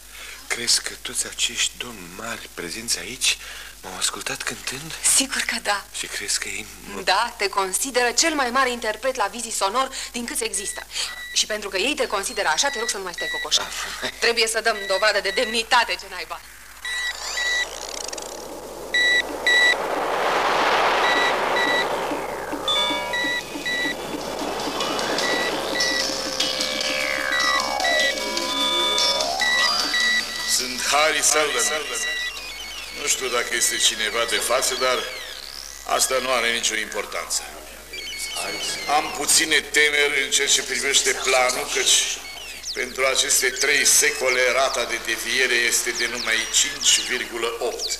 crezi că toți acești domni mari prezenți aici M-au ascultat cântând? Sigur că da. Și crezi că ei... Da, te consideră cel mai mare interpret la vizii sonor din câți există. Și pentru că ei te consideră așa, te rog să nu mai stai cocoșa. Trebuie să dăm dovadă de demnitate ce naiba. Harry Seldon. Nu știu dacă este cineva de față, dar asta nu are nicio importanță. Am puține temeri în ceea ce privește planul, căci pentru aceste trei secole rata de deviere este de numai 5,8.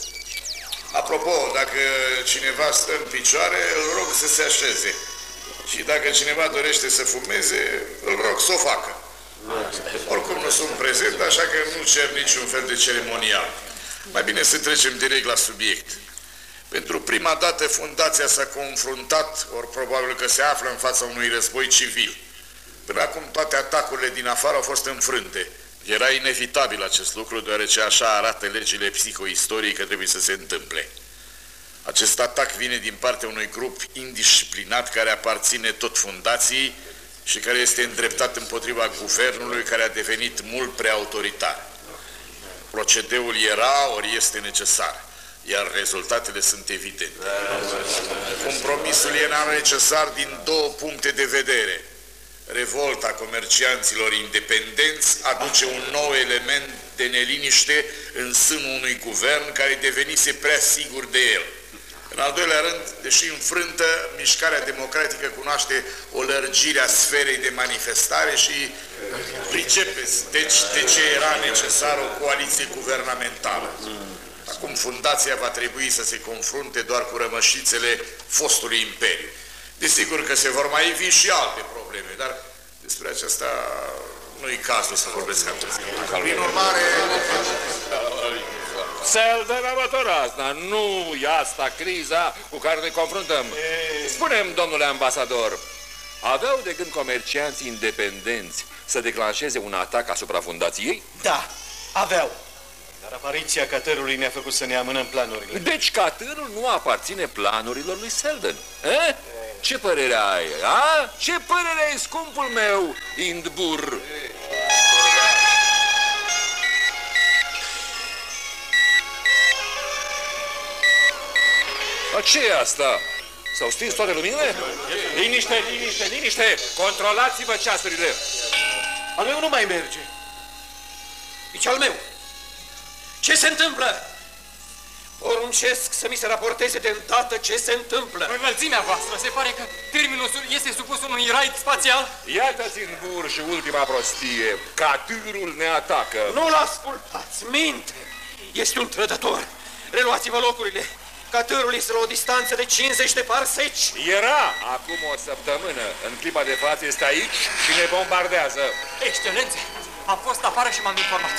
Apropo, dacă cineva stă în picioare, îl rog să se așeze. Și dacă cineva dorește să fumeze, îl rog să o facă. Oricum nu sunt prezent, așa că nu cer niciun fel de ceremonial. Mai bine să trecem direct la subiect. Pentru prima dată fundația s-a confruntat, ori probabil că se află în fața unui război civil. Până acum toate atacurile din afară au fost înfrânte. Era inevitabil acest lucru, deoarece așa arată legile psihoistoriei că trebuie să se întâmple. Acest atac vine din partea unui grup indisciplinat care aparține tot fundației și care este îndreptat împotriva guvernului care a devenit mult prea autoritar. Procedeul era ori este necesar, iar rezultatele sunt evidente. Compromisul era necesar din două puncte de vedere. Revolta comercianților independenți aduce un nou element de neliniște în sânul unui guvern care devenise prea sigur de el. În al doilea rând, deși înfrântă, mișcarea democratică cunoaște o lărgire a sferei de manifestare și pricepeți, deci de ce era necesară o coaliție guvernamentală. Acum fundația va trebui să se confrunte doar cu rămășițele fostului imperiu. Desigur că se vor mai ivi și alte probleme, dar despre aceasta nu-i cazul să vorbesc acum. Prin urmare... Seldon, amator asta, nu e asta criza cu care ne confruntăm. Spunem, domnule ambasador, aveau de gând comercianții independenți să declanșeze un atac asupra fundației? Da, aveau. Dar apariția catărului ne-a făcut să ne amânăm planurile. Deci catărul nu aparține planurilor lui Selden. Eh? Ce părere ai? A? Ce părere ai, scumpul meu, Indbur? A, ce e asta? S-au stins toate luminile? Liniște, liniște, liniște! Controlați-vă ceasurile! Al meu nu mai merge. Nici al meu. Ce se întâmplă? Poruncesc să mi se raporteze de îndată ce se întâmplă. Înălțimea voastră, se pare că terminul este supus unui raid spațial? Iată-ți în bur și ultima prostie. Catârul ne atacă. Nu-l ascultați, minte! Este un trădător. Reluați-vă locurile. Catârul este la o distanță de 50 de parseci. Era acum o săptămână. În clipa de față este aici și ne bombardează. Excelențe, am fost afară și m-am informat.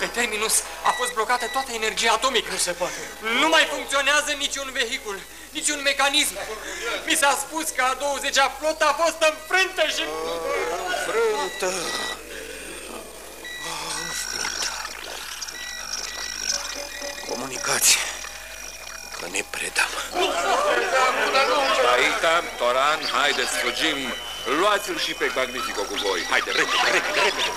Pe terminus a fost blocată toată energia atomică. Nu se poate. Nu mai funcționează niciun vehicul, niciun mecanism. Mi s-a spus că a 20-a flotă a fost înfrântă și... Frântă. Comunicați că ne predăm. Aitam, Toran, haideți, fugim. Luați-l și pe Magnifico cu voi. Haide, repede, repede, repede.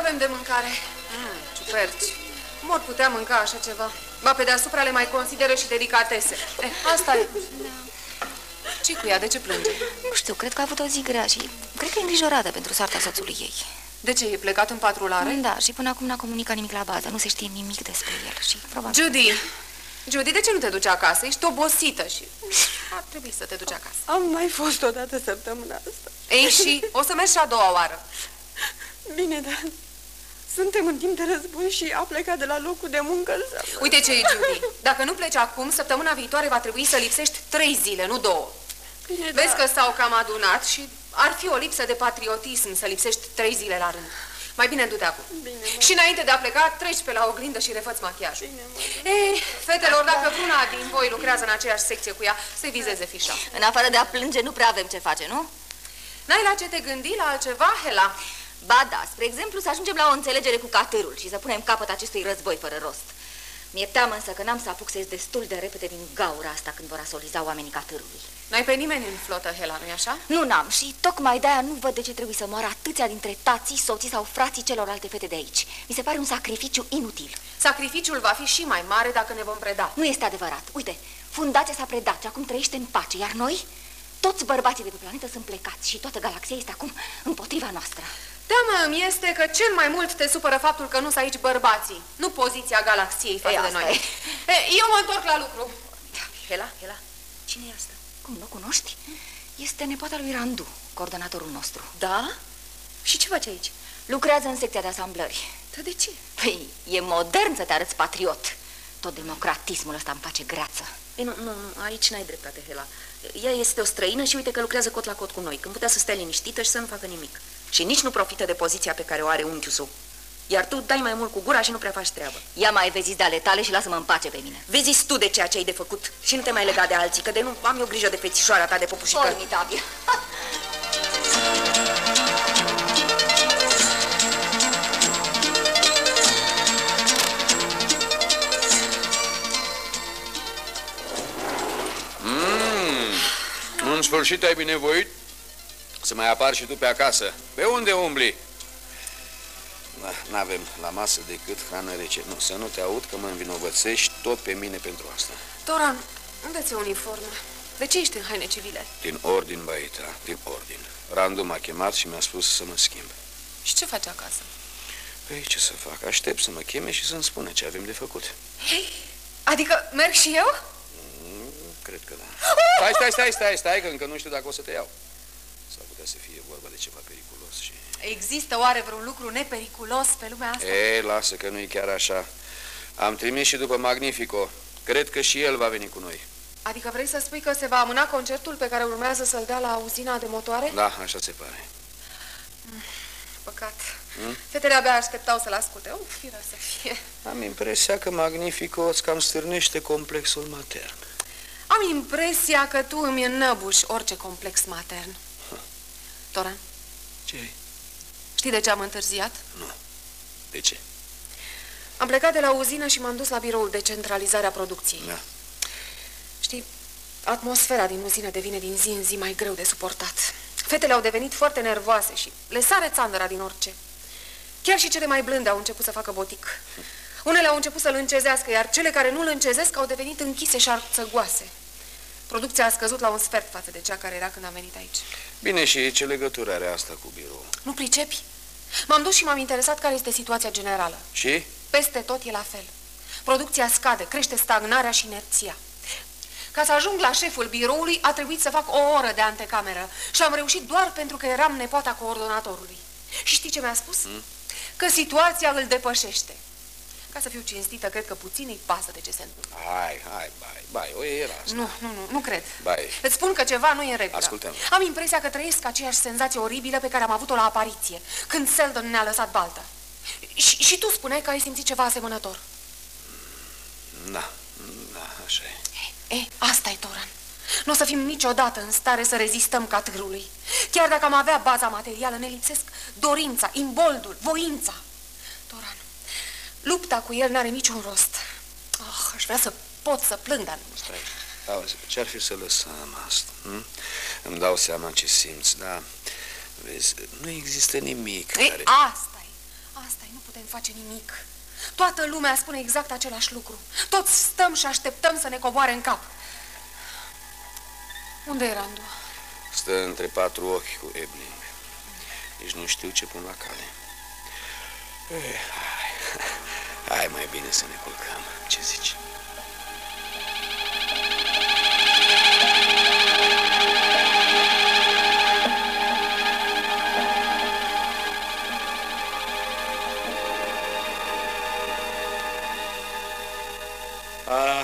Avem de mâncare? Mm, ciuperci. Mor putea mânca așa ceva. Ba, pe deasupra le mai consideră și delicatese. Eh, asta e. ce cu ea? De ce plânge? Nu știu, cred că a avut o zi grea și cred că e îngrijorată pentru soarta soțului ei. De ce? E plecat în patrulare? Da, și până acum n-a comunicat nimic la bază. Nu se știe nimic despre el și probabil... Judy! Judy, de ce nu te duci acasă? Ești obosită și ar trebui să te duci acasă. Am mai fost odată săptămâna asta. Ei, și o să mergi și a doua oară. Bine, dar Suntem în timp de război și a plecat de la locul de muncă să... Uite ce e, Judy. Dacă nu pleci acum, săptămâna viitoare va trebui să lipsești trei zile, nu două. Bine, Vezi da. că s-au cam adunat și ar fi o lipsă de patriotism să lipsești trei zile la rând. Mai bine du-te acum. Bine, Și înainte de a pleca, treci pe la oglindă și refăți machiajul. Ei, fetelor, dacă vreuna din voi lucrează în aceeași secție cu ea, să-i vizeze fișa. În afară de a plânge, nu prea avem ce face, nu? N-ai la ce te gândi, la altceva, Hela? Ba da, spre exemplu, să ajungem la o înțelegere cu catârul și să punem capăt acestui război fără rost. Mi-e teamă însă că n-am să apuc să ies destul de repede din gaura asta când vor asoliza oamenii catârului. N-ai pe nimeni în flotă, Hela, nu-i așa? Nu n-am și tocmai de-aia nu văd de ce trebuie să moară atâția dintre tații, soții sau frații celorlalte fete de aici. Mi se pare un sacrificiu inutil. Sacrificiul va fi și mai mare dacă ne vom preda. Nu este adevărat. Uite, fundația s-a predat și acum trăiește în pace, iar noi, toți bărbații de pe planetă sunt plecați și toată galaxia este acum împotriva noastră. Teama îmi este că cel mai mult te supără faptul că nu sunt aici bărbații, nu poziția galaxiei față Ei, de asta noi. e. E, eu mă întorc la lucru. Hela, Hela, cine e asta? Cum, nu o cunoști? Este nepoata lui Randu, coordonatorul nostru. Da? Și ce faci aici? Lucrează în secția de asamblări. Dar de ce? Păi, e modern să te arăți patriot. Tot democratismul ăsta îmi face greață. Ei, nu, nu, nu, aici n-ai dreptate, Hela. Ea este o străină și uite că lucrează cot la cot cu noi, când putea să stea liniștită și să nu facă nimic. Și nici nu profită de poziția pe care o are unchiul său. Iar tu dai mai mult cu gura și nu prea faci treabă. Ia mai vezi de ale tale și lasă-mă în pace pe mine. Vezi tu de ceea ce ai de făcut și nu te mai lega de alții, că de nu am eu grijă de fețișoara ta de popușică. Formidabil. Mm, în sfârșit ai binevoit să mai apar și tu pe acasă. Pe unde umbli? Da, N-avem la masă decât hrană rece. Nu, să nu te aud că mă învinovățești tot pe mine pentru asta. Toran, unde ți-e uniformă? De ce ești în haine civile? Din ordin, Baita, din ordin. Randu m-a chemat și mi-a spus să mă schimb. Și ce faci acasă? Păi ce să fac? Aștept să mă cheme și să-mi spună ce avem de făcut. Adică merg și eu? Mm, Cred că da. Stai, stai, stai, stai, stai, că încă nu știu dacă o să te iau. S-ar putea să fie vorba de ceva periculos și... Există oare vreun lucru nepericulos pe lumea asta? Ei, lasă că nu e chiar așa. Am trimis și după Magnifico. Cred că și el va veni cu noi. Adică vrei să spui că se va amâna concertul pe care urmează să-l dea la uzina de motoare? Da, așa se pare. Păcat. Hmm? Fetele abia așteptau să-l asculte. Uf, firea să fie. Am impresia că Magnifico îți cam stârnește complexul matern. Am impresia că tu îmi înnăbuși orice complex matern. Toran, ce -i? știi de ce am întârziat? De ce? Am plecat de la uzină și m-am dus la biroul de centralizare a producției. Da. Știi, atmosfera din uzină devine din zi în zi mai greu de suportat. Fetele au devenit foarte nervoase și le sare țandăra din orice. Chiar și cele mai blânde au început să facă botic. Unele au început să-l încezească, iar cele care nu-l încezesc au devenit închise și șarțăgoase. Producția a scăzut la un sfert față de cea care era când am venit aici. Bine, și ce legătură are asta cu birou? Nu pricepi? M-am dus și m-am interesat care este situația generală. Și? Peste tot e la fel. Producția scade, crește stagnarea și inerția. Ca să ajung la șeful biroului, a trebuit să fac o oră de antecameră și am reușit doar pentru că eram nepoata coordonatorului. Și știi ce mi-a spus? Hmm? Că situația îl depășește. Ca să fiu cinstită, cred că puțin îi pasă de ce se întâmplă. Hai, hai, bai, bai, o era asta. Nu, nu, nu, nu cred. Bai, Îți spun că ceva nu e în regulă. Ascultăm. Am impresia că trăiesc aceeași senzație oribilă pe care am avut-o la apariție, când Seldon ne-a lăsat baltă. Și, și tu spuneai că ai simțit ceva asemănător. da, da, așa e. E, asta e, Toran. Nu o să fim niciodată în stare să rezistăm catârului. Chiar dacă am avea baza materială, ne lipsesc dorința, imboldul, voința. Toran, lupta cu el n-are niciun rost. Ah, aș vrea să pot să plâng, dar nu. Stai, auzi, ce-ar fi să lăsăm asta? Hm? Îmi dau seama ce simți, da? Vezi, nu există nimic Ei, care... asta e, asta e, nu putem face nimic. Toată lumea spune exact același lucru. Toți stăm și așteptăm să ne coboare în cap. Unde e Randu? Stă între patru ochi cu Ebling. Nici nu știu ce pun la cale. Eh, Hai mai bine să ne culcăm, ce zici?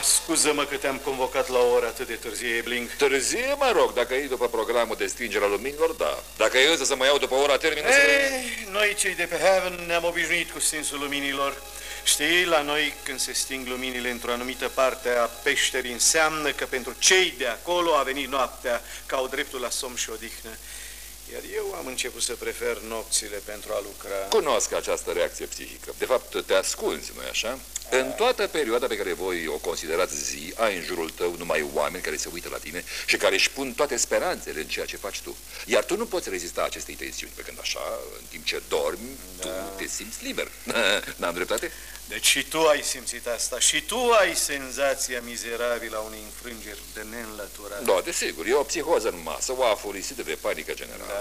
Scuză-mă că te-am convocat la o oră atât de târzie, Ebling. Târzie, mă rog, dacă e după programul de stingere a luminilor, da. Dacă e însă să mă iau după ora termină, Ei, eh, să... Noi cei de pe Heaven ne-am obișnuit cu sensul luminilor. Știi, la noi când se sting luminile într-o anumită parte a peșterii înseamnă că pentru cei de acolo a venit noaptea, ca au dreptul la somn și odihnă. Iar eu am început să prefer nopțile pentru a lucra. Cunosc această reacție psihică. De fapt, te ascunzi, nu-i așa? În toată perioada pe care voi o considerați zi, ai în jurul tău numai oameni care se uită la tine și care își pun toate speranțele în ceea ce faci tu. Iar tu nu poți rezista acestei tensiuni, pe când așa, în timp ce dormi, da. tu te simți liber. N-am dreptate? Deci și tu ai simțit asta, și tu ai senzația mizerabilă a unei înfrângeri de neînlăturat. Da, desigur, e o psihoză în masă, o afurisită de panică generală.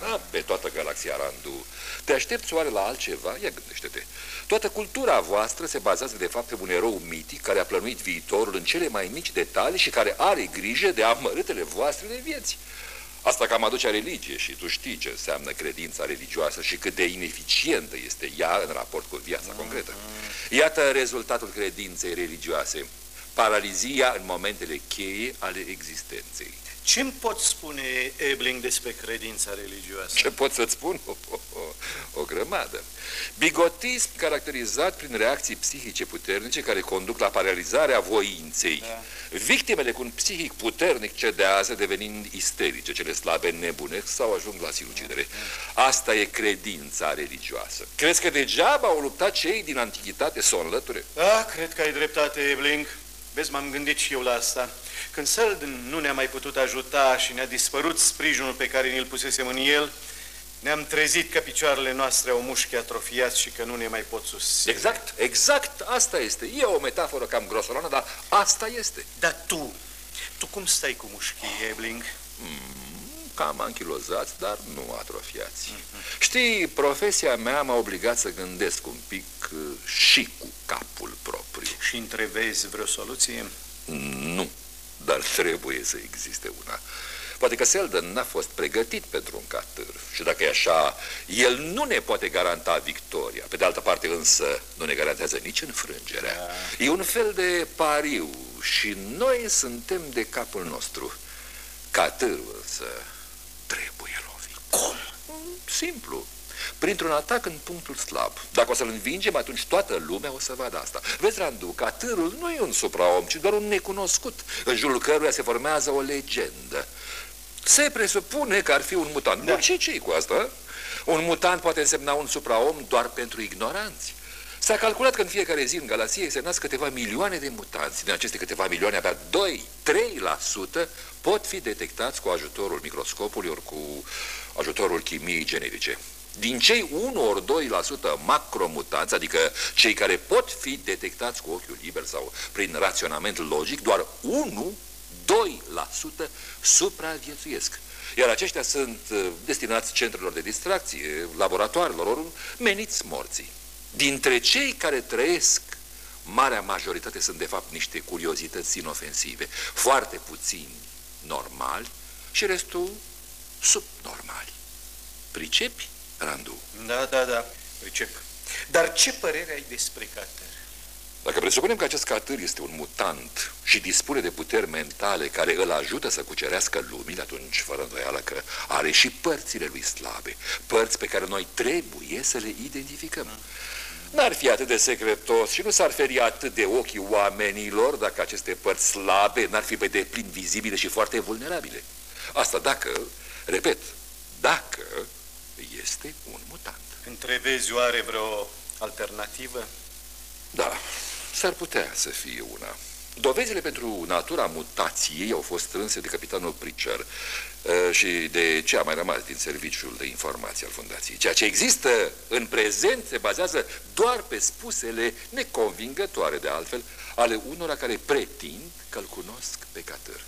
Da. da. pe toată galaxia Randu. Te aștepți oare la altceva? Ia gândește-te. Toată cultura voastră se bazează de fapt pe un erou mitic care a plănuit viitorul în cele mai mici detalii și care are grijă de amărâtele voastre de vieți. Asta cam aduce religie și tu știi ce înseamnă credința religioasă și cât de ineficientă este ea în raport cu viața mm -hmm. concretă. Iată rezultatul credinței religioase. Paralizia în momentele cheie ale existenței. Ce-mi poți spune, Ebling, despre credința religioasă? Ce pot să-ți spun? O, o, o, o grămadă. Bigotism caracterizat prin reacții psihice puternice care conduc la paralizarea voinței. Da. Victimele cu un psihic puternic cedează devenind isterice, cele slabe nebune sau ajung la sinucidere. Asta e credința religioasă. Crezi că degeaba au luptat cei din antichitate să o înlăture? Da, cred că ai dreptate, Ebling. Vezi, m-am gândit și eu la asta. Când Selden nu ne-a mai putut ajuta și ne-a dispărut sprijinul pe care ni-l pusesem în el, ne-am trezit că picioarele noastre au mușchi atrofiați și că nu ne mai pot susține. Exact, exact, asta este. E o metaforă cam grosolană, dar asta este. Dar tu, tu cum stai cu mușchii, Ebling? Mm, cam anchilozați, dar nu atrofiați. Mm -hmm. Știi, profesia mea m-a obligat să gândesc un pic uh, și cu capul propriu. Și întrevezi vreo soluție? Nu, dar trebuie să existe una. Poate că Selden n-a fost pregătit pentru un catâr și dacă e așa, el nu ne poate garanta victoria. Pe de altă parte însă nu ne garantează nici înfrângerea. Da. E un fel de pariu și noi suntem de capul nostru. Catârul însă trebuie lovit. Cum? Simplu printr-un atac în punctul slab. Dacă o să-l învingem, atunci toată lumea o să vadă asta. Vezi, Randu, că târul nu e un supraom, ci doar un necunoscut, în jurul căruia se formează o legendă. Se presupune că ar fi un mutant. Da. ce ce cu asta? Un mutant poate însemna un supraom doar pentru ignoranți. S-a calculat că în fiecare zi în galaxie se nasc câteva milioane de mutanți. Din aceste câteva milioane, abia 2-3% pot fi detectați cu ajutorul microscopului ori cu ajutorul chimiei genetice. Din cei 1 ori 2% macromutanți, adică cei care pot fi detectați cu ochiul liber sau prin raționament logic, doar 1 2% supraviețuiesc. Iar aceștia sunt uh, destinați centrelor de distracție, laboratoarelor, ori meniți morții. Dintre cei care trăiesc, marea majoritate sunt de fapt niște curiozități inofensive, foarte puțini normali și restul subnormali. Pricepi? Randu. Da, da, da, pricep. Dar ce părere ai despre Catăr? Dacă presupunem că acest Catăr este un mutant și dispune de puteri mentale care îl ajută să cucerească lumile, atunci, fără îndoială că are și părțile lui slabe, părți pe care noi trebuie să le identificăm. N-ar fi atât de secretos și nu s-ar feri atât de ochii oamenilor dacă aceste părți slabe n-ar fi pe deplin vizibile și foarte vulnerabile. Asta dacă, repet, dacă este un mutant. Întrevezi oare vreo alternativă? Da, s-ar putea să fie una. Dovezile pentru natura mutației au fost strânse de capitanul Pritchard uh, și de ce a mai rămas din serviciul de informații al fundației. Ceea ce există în prezent se bazează doar pe spusele neconvingătoare de altfel ale unora care pretind că-l cunosc pe Catăr.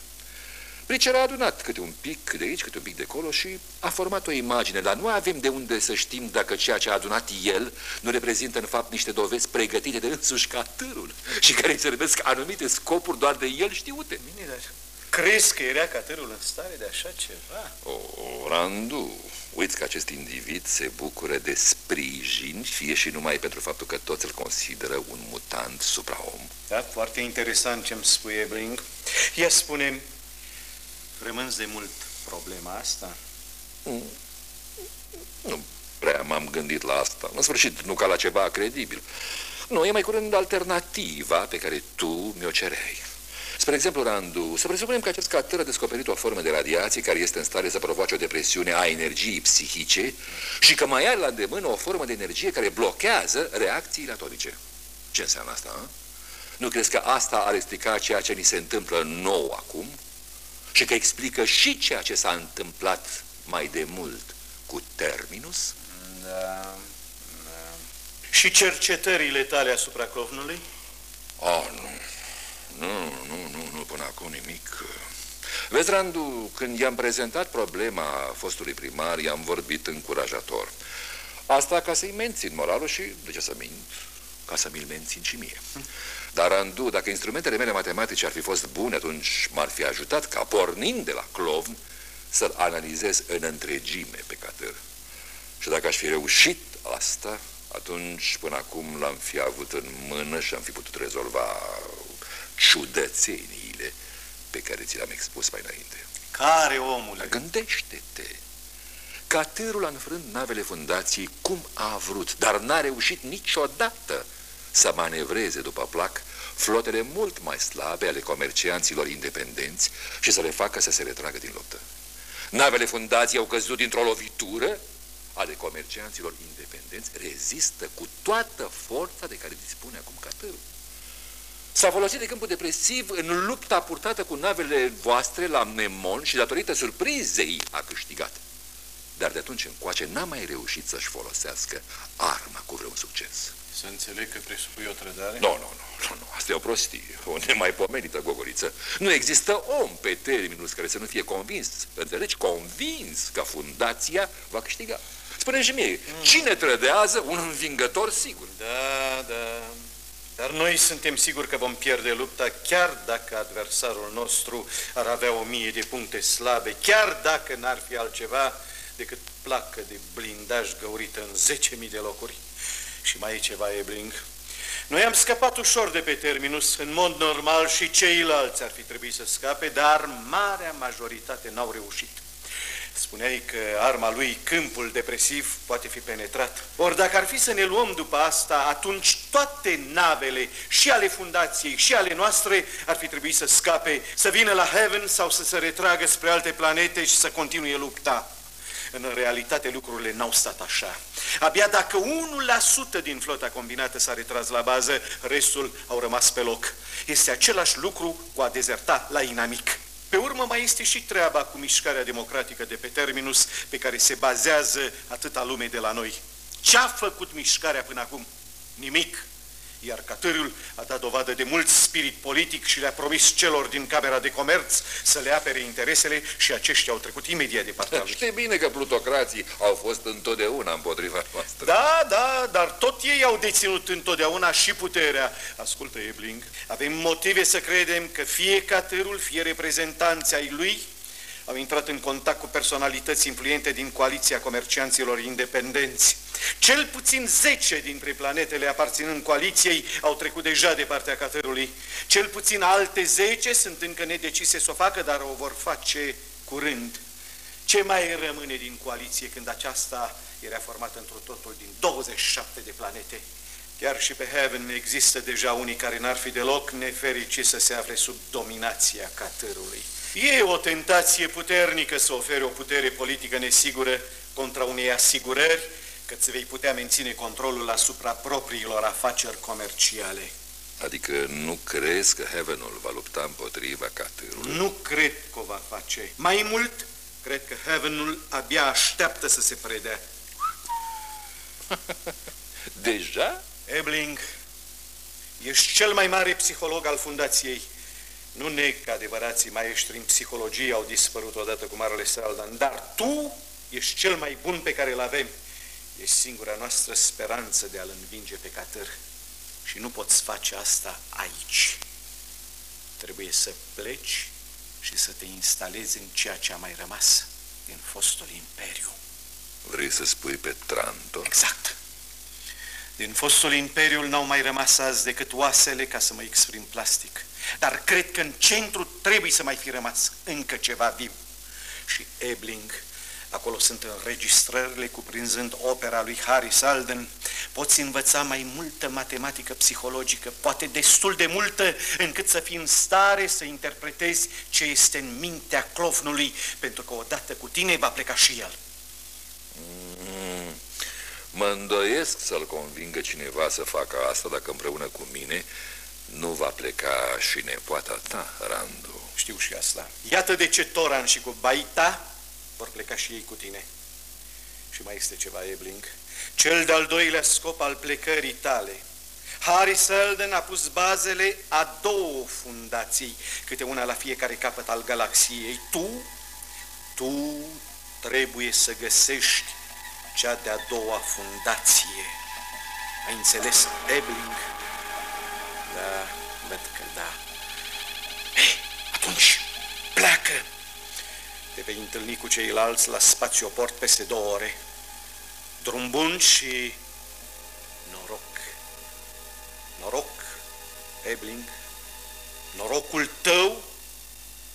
Pricer a adunat câte un pic de aici, câte un pic de acolo și a format o imagine, dar nu avem de unde să știm dacă ceea ce a adunat el nu reprezintă în fapt niște dovezi pregătite de însuși ca târul și care îi servesc anumite scopuri doar de el știute. Bine, dar Crezi că era catărul în stare de așa ceva? O, Randu, uiți că acest individ se bucură de sprijin, fie și numai pentru faptul că toți îl consideră un mutant supraom. Da, foarte interesant ce-mi spui, Ebling. Ia spune, rămânzi de mult problema asta? Mm. Nu prea m-am gândit la asta. În sfârșit, nu ca la ceva credibil. Nu, e mai curând alternativa pe care tu mi-o cereai. Spre exemplu, Randu, să presupunem că acest catăr a descoperit o formă de radiație care este în stare să provoace o depresiune a energiei psihice și că mai are la îndemână o formă de energie care blochează reacțiile atomice. Ce înseamnă asta, a? Nu crezi că asta ar explica ceea ce ni se întâmplă nou acum? Și că explică și ceea ce s-a întâmplat mai de mult cu Terminus? Da, da. Și cercetările tale asupra clovnului? Oh, nu. Nu, nu, nu, nu, până acum nimic. Vezi, Randu, când i-am prezentat problema fostului primar, i-am vorbit încurajator. Asta ca să-i mențin moralul și, de ce să mint, ca să mi-l mențin și mie. Dar, Randu, dacă instrumentele mele matematice ar fi fost bune, atunci m-ar fi ajutat ca, pornind de la clovn, să-l analizez în întregime pe catăr. Și dacă aș fi reușit asta, atunci, până acum, l-am fi avut în mână și am fi putut rezolva ciudățeniile pe care ți le-am expus mai înainte. Care, omule? Gândește-te! Catărul a înfrânt navele fundației cum a vrut, dar n-a reușit niciodată să manevreze după plac flotele mult mai slabe ale comercianților independenți și să le facă să se retragă din luptă. Navele fundației au căzut dintr-o lovitură ale comercianților independenți, rezistă cu toată forța de care dispune acum Catărul. S-a folosit de câmpul depresiv în lupta purtată cu navele voastre la Memon și datorită surprizei a câștigat. Dar de atunci încoace n-a mai reușit să-și folosească arma cu vreun succes. Să înțeleg că presupui o trădare? Nu, nu, nu, nu, asta e o prostie, o nemaipomenită gogoriță. Nu există om pe terminus care să nu fie convins, înțelegi, convins că fundația va câștiga. Spune și mie, mm. cine trădează un învingător sigur? Da, da. Dar noi suntem siguri că vom pierde lupta chiar dacă adversarul nostru ar avea o mie de puncte slabe, chiar dacă n-ar fi altceva decât placă de blindaj găurită în 10.000 de locuri. Și mai e ceva, Ebling. Noi am scăpat ușor de pe terminus, în mod normal și ceilalți ar fi trebuit să scape, dar marea majoritate n-au reușit. Spuneai că arma lui, câmpul depresiv, poate fi penetrat. Ori dacă ar fi să ne luăm după asta, atunci toate navele, și ale fundației, și ale noastre, ar fi trebuit să scape, să vină la Heaven sau să se retragă spre alte planete și să continue lupta. În realitate lucrurile n-au stat așa. Abia dacă 1% din flota combinată s-a retras la bază, restul au rămas pe loc. Este același lucru cu a dezerta la inamic. Pe urmă mai este și treaba cu mișcarea democratică de pe terminus, pe care se bazează atâta lume de la noi. Ce-a făcut mișcarea până acum? Nimic iar Catâriul a dat dovadă de mult spirit politic și le-a promis celor din Camera de Comerț să le apere interesele și aceștia au trecut imediat de partea lui. Știi bine că plutocrații au fost întotdeauna împotriva noastră. Da, da, dar tot ei au deținut întotdeauna și puterea. Ascultă, Ebling, avem motive să credem că fie Catârul, fie reprezentanții ai lui au intrat în contact cu personalități influente din coaliția comercianților independenți. Cel puțin 10 dintre planetele aparținând coaliției au trecut deja de partea Catărului. Cel puțin alte 10 sunt încă nedecise să o facă, dar o vor face curând. Ce mai rămâne din coaliție când aceasta era formată într totul din 27 de planete? Chiar și pe Heaven există deja unii care n-ar fi deloc nefericiți să se afle sub dominația Catărului. E o tentație puternică să oferi o putere politică nesigură contra unei asigurări că îți vei putea menține controlul asupra propriilor afaceri comerciale. Adică nu crezi că Heavenul va lupta împotriva Catârului? Nu cred că o va face. Mai mult, cred că Heavenul abia așteaptă să se predea. Deja? Ebling, ești cel mai mare psiholog al fundației. Nu neg că adevărații maestri în psihologie au dispărut odată cu Marele Saldan, dar tu ești cel mai bun pe care îl avem. E singura noastră speranță de a-l învinge pe Catăr. Și nu poți face asta aici. Trebuie să pleci și să te instalezi în ceea ce a mai rămas din fostul imperiu. Vrei să spui pe Tranto? Exact. Din fostul imperiu n-au mai rămas azi decât oasele ca să mă exprim plastic. Dar cred că în centru trebuie să mai fi rămas încă ceva viu. Și Ebling Acolo sunt înregistrările cuprinzând opera lui Harry Salden. Poți învăța mai multă matematică psihologică, poate destul de multă, încât să fii în stare să interpretezi ce este în mintea clofnului, pentru că odată cu tine va pleca și el. Mm, mă îndoiesc să-l convingă cineva să facă asta dacă împreună cu mine nu va pleca și nepoata ta, Randu. Știu și asta. Iată de ce Toran și cu Baita vor pleca și ei cu tine. Și mai este ceva, Ebling. Cel de-al doilea scop al plecării tale. Harry Selden a pus bazele a două fundații, câte una la fiecare capăt al galaxiei. Tu, tu trebuie să găsești cea de-a doua fundație. Ai înțeles, Ebling? Da, văd că da. Ei, atunci, pleacă! Te vei întâlni cu ceilalți la spațioport peste două ore. Drum bun și noroc. Noroc, Ebling. Norocul tău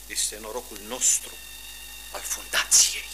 este norocul nostru al fundației.